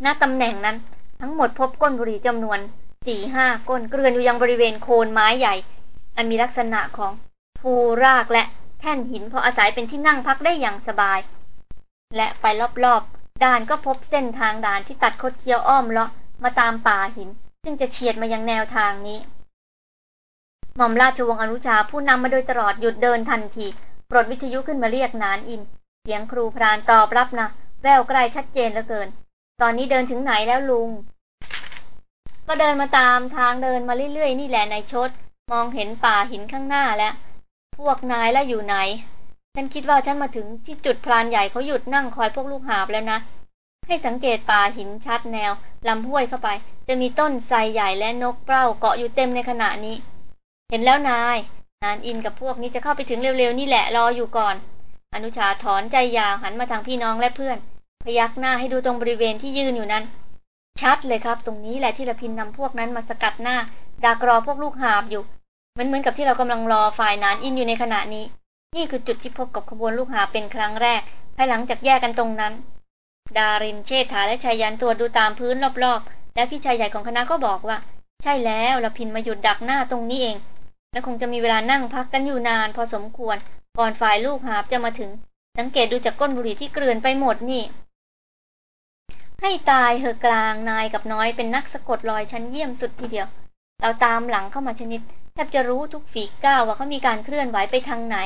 ณตำแหน่งนั้น ทั้งหมดพบก้นบุหรี่จำนวนสี่ห้าก้นเกลื่อนอยู่ยังบริเวณโคนไม้ใหญ่ อันมีลักษณะของภูรากและแท่นหินพออาศัยเป็นที่นั่งพักได้อย่างสบาย และไปรอบ ด่านก็พบเส้นทางด่านที่ตัดคดเคี้ยวอ้อมเลาะมาตามป่าหิน ซึ่งจะเฉียดมายังแนวทางนี้ หม่อมราชวงศ์อนุชาผู้นำมาโดยตลอดหยุดเดินทันทีปลดวิทยุขึ้นมาเรียกนานอิน เสียงครูพรานตอบรับนะแววใกล้ชัดเจนเหลือเกิน ตอนนี้เดินถึงไหนแล้วลุง ก็เดินมาตามทางเดินมาเรื่อยๆ นี่แหละนายชด มองเห็นป่าหินข้างหน้าแล้ว พวกนายแล้วอยู่ไหน ฉันคิดว่าฉันมาถึงที่จุดพรานใหญ่เขาหยุดนั่งคอยพวกลูกหาบแล้วนะ ให้สังเกตป่าหินชัดแนวลำห้วยเข้าไป จะมีต้นไทรใหญ่และนกเปล้าเกาะอยู่เต็มในขณะนี้ เห็นแล้วนาย นานอินกับพวกนี้จะเข้าไปถึงเร็วๆนี่แหละรออยู่ก่อน อนุชาถอนใจยาวหันมาทางพี่น้องและเพื่อน พยักหน้าให้ดูตรงบริเวณที่ยืนอยู่นั้น ชัดเลยครับ ตรงนี้แหละที่ละพินนำพวกนั้นมาสกัดหน้าดักรอพวกลูกหาบอยู่เหมือนเหมือนกับที่เรากำลังรอฝ่ายนานอินอยู่ในขณะนี้ นี่คือจุดที่พบกับขบวนลูกหาเป็นครั้งแรก ภายหลังจากแยกกันตรงนั้น ดารินเชษฐาและชายันตัวดูตามพื้นรอบๆ และพี่ชายใหญ่ของคณะก็บอกว่า ใช่แล้วละพินมาหยุดดักหน้าตรงนี้เอง และคงจะมีเวลานั่งพักกันอยู่นาน พอสมควร ก่อนฝ่ายลูกหาบจะมาถึง สังเกตดูจากก้นบุหรี่ที่เกลื่อนไปหมดนี่ ให้ตายเหอกลางนายกับน้อยเป็นนักสะกดรอยชั้นเยี่ยมสุดทีเดียว เราตามหลังเข้ามาชนิดแทบจะรู้ทุกฝีก้าวว่าเขามีการเคลื่อนไหวไปทางไหน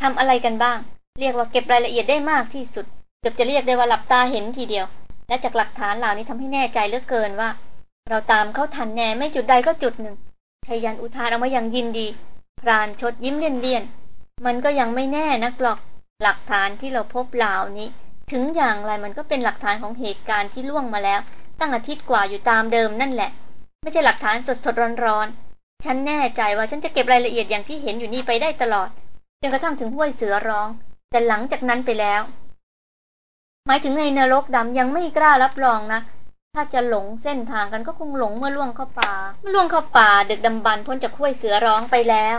ทำอะไรกันบ้าง เรียกว่าเก็บรายละเอียดได้มากที่สุด เกือบจะเรียกได้ว่าหลับตาเห็นทีเดียว และจากหลักฐานเหล่านี้ทำให้แน่ใจเหลือเกินว่า เราตามเขาทันแน่ไม่จุดใดก็จุดหนึ่งชายันอุทานออกมาอย่างยินดี พรานชดยิ้มเลี่ยนๆ มันก็ยังไม่แน่นักหรอก หลักฐานที่เราพบเหล่านี้ ถึงอย่างไรมันก็เป็นหลักฐานของเหตุการณ์ที่ล่วงมาแล้ว ตั้งอาทิตย์กว่าอยู่ตามเดิมนั่นแหละ ไม่ใช่หลักฐานสดๆร้อนๆ ฉันแน่ใจว่าฉันจะเก็บรายละเอียดอย่างที่เห็นอยู่นี่ไปได้ตลอด จนกระทั่งถึงห้วยเสือร้อง แต่หลังจากนั้นไปแล้ว หมายถึงในนรกดำยังไม่กล้ารับรองนะ ถ้าจะหลงเส้นทางกันก็คงหลงเมื่อล่วงเข้าป่า เมื่อล่วงเข้าป่าดึกดำบรรพ้นจากห้วยเสือร้องไปแล้ว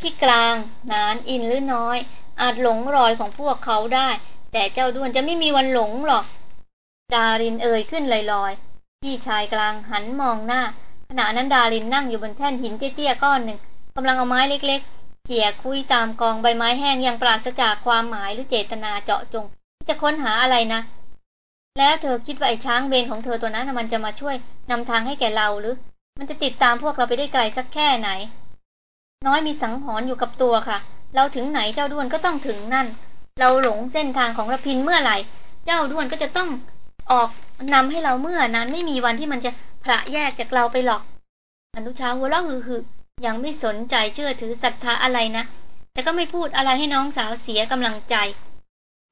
พี่กลางนานอินหรือน้อย อาจหลงรอยของพวกเขาได้ แต่เจ้าด้วนจะไม่มีวันหลงหรอก ดารินเอ่ยขึ้นลอยๆพี่ชายกลางหันมองหน้าขณะนั้นดารินนั่งอยู่บนแท่นหินเตี้ยๆก้อนหนึ่งกำลังเอาไม้เล็กๆ เขี่ยคุยตามกองใบไม้แห้งอย่างปราศจากความหมายหรือเจตนาเจาะจง จะค้นหาอะไรนะ แล้วเธอคิดว่าไอ้ช้างเบนของเธอตัวนั้นมันจะมาช่วยนำทางให้แก่เราหรือ มันจะติดตามพวกเราไปได้ไกลสักแค่ไหน น้อยมีสังหรณ์อยู่กับตัวค่ะ เราถึงไหนเจ้าด้วนก็ต้องถึงนั่น เราหลงเส้นทางของระพินเมื่อไหร่ เจ้าด้วนก็จะต้องออกนำให้เราเมื่อนั้นไม่มีวันที่มันจะพระแยกจากเราไปหรอก อนุชาหัวเราะหือหือ ยังไม่สนใจเชื่อถือศรัทธาอะไรนะ แต่ก็ไม่พูดอะไรให้น้องสาวเสียกำลังใจ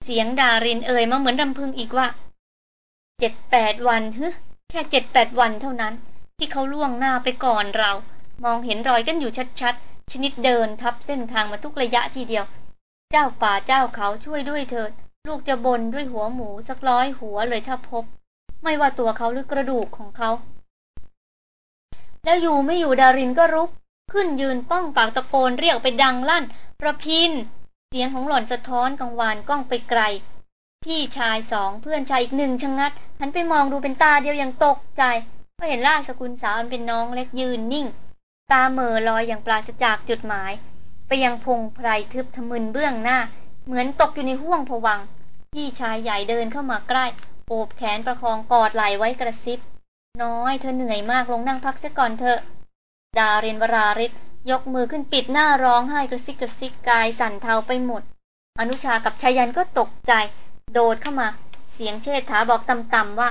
เสียงดารินเอ่ยมาเหมือนรำพึงอีกว่าเจ็ดแปดวันฮึแค่เจ็ดแปดวันเท่านั้น ที่เขาล่วงหน้าไปก่อนเรา มองเห็นรอยกันอยู่ชัดๆ ชนิดเดินทับเส้นทางมาทุกระยะทีเดียว เจ้าป่าเจ้าเขาช่วยด้วยเถิด ลูกจะบนด้วยหัวหมูสักร้อยหัวเลยถ้าพบ ไม่ว่าตัวเขาหรือกระดูกของเขา แล้วอยู่ไม่อยู่ดารินก็รุก ขึ้นยืนป้องปากตะโกนเรียกไปดังลั่น ประพิน เสียงของหล่อนสะท้อนกังวานกล้องไปไกล พี่ชายสองเพื่อนชายอีกหนึ่งชะงัดหันไปมองดูเป็นตาเดียวอย่างตกใจก็เห็นราสกุลสาวอันเป็นน้องเล็กยืนนิ่ง ตาเมอลอยอย่างปราศจากจุดหมาย ไปยังพงไพรทึบทะมึนเบื้องหน้า เหมือนตกอยู่ในห้วงผวัง พี่ชายใหญ่เดินเข้ามาใกล้ โอบแขนประคองกอดไหล่ไว้กระซิบ น้อยเธอเหนื่อยมากลงนั่งพักเสียก่อนเถอะ ดาเรนวราริศยกมือขึ้นปิดหน้าร้องไห้กระซิกกระซิกกายสั่นเทาไปหมด อนุชากับชายันก็ตกใจ โดดเข้ามา เสียงเชษฐาบอกต่ำๆว่า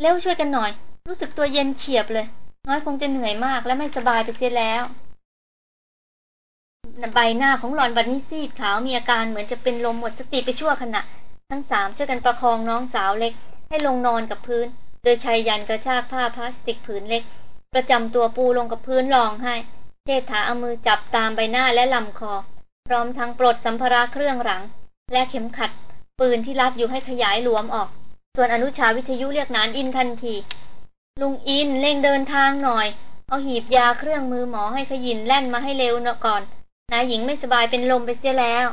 เร็วช่วยกันหน่อย รู้สึกตัวเย็นเฉียบเลย น้อยคงจะเหนื่อยมากและไม่สบายไปเสียแล้วใบหน้าของหลอนบัดนี้ซีดขาวมีอาการเหมือนจะเป็นลมหมดสติไปชั่วขณะ ทั้งสามช่วยกันประคองน้องสาวเล็ก ให้ลงนอนกับพื้น โดยชายยันกระชากผ้าพลาสติกผืนเล็ก ประจำตัวปูลงกับพื้นรองให้เชษฐาเอามือจับตามใบหน้าและลำคอ พร้อมทั้งปลดสัมภาระเครื่องหลัง และเข็มขัด ปืนที่รัดอยู่ให้ขยายหลวมออก ส่วนอนุชาวิทยุเรียกนานอินทันที ลุงอินเร่งเดินทางหน่อย เอาหีบยาเครื่องมือหมอให้ขยินแล่นมาให้เร็วก่อนนายหญิงไม่สบายเป็นลมไปเสียแล้ว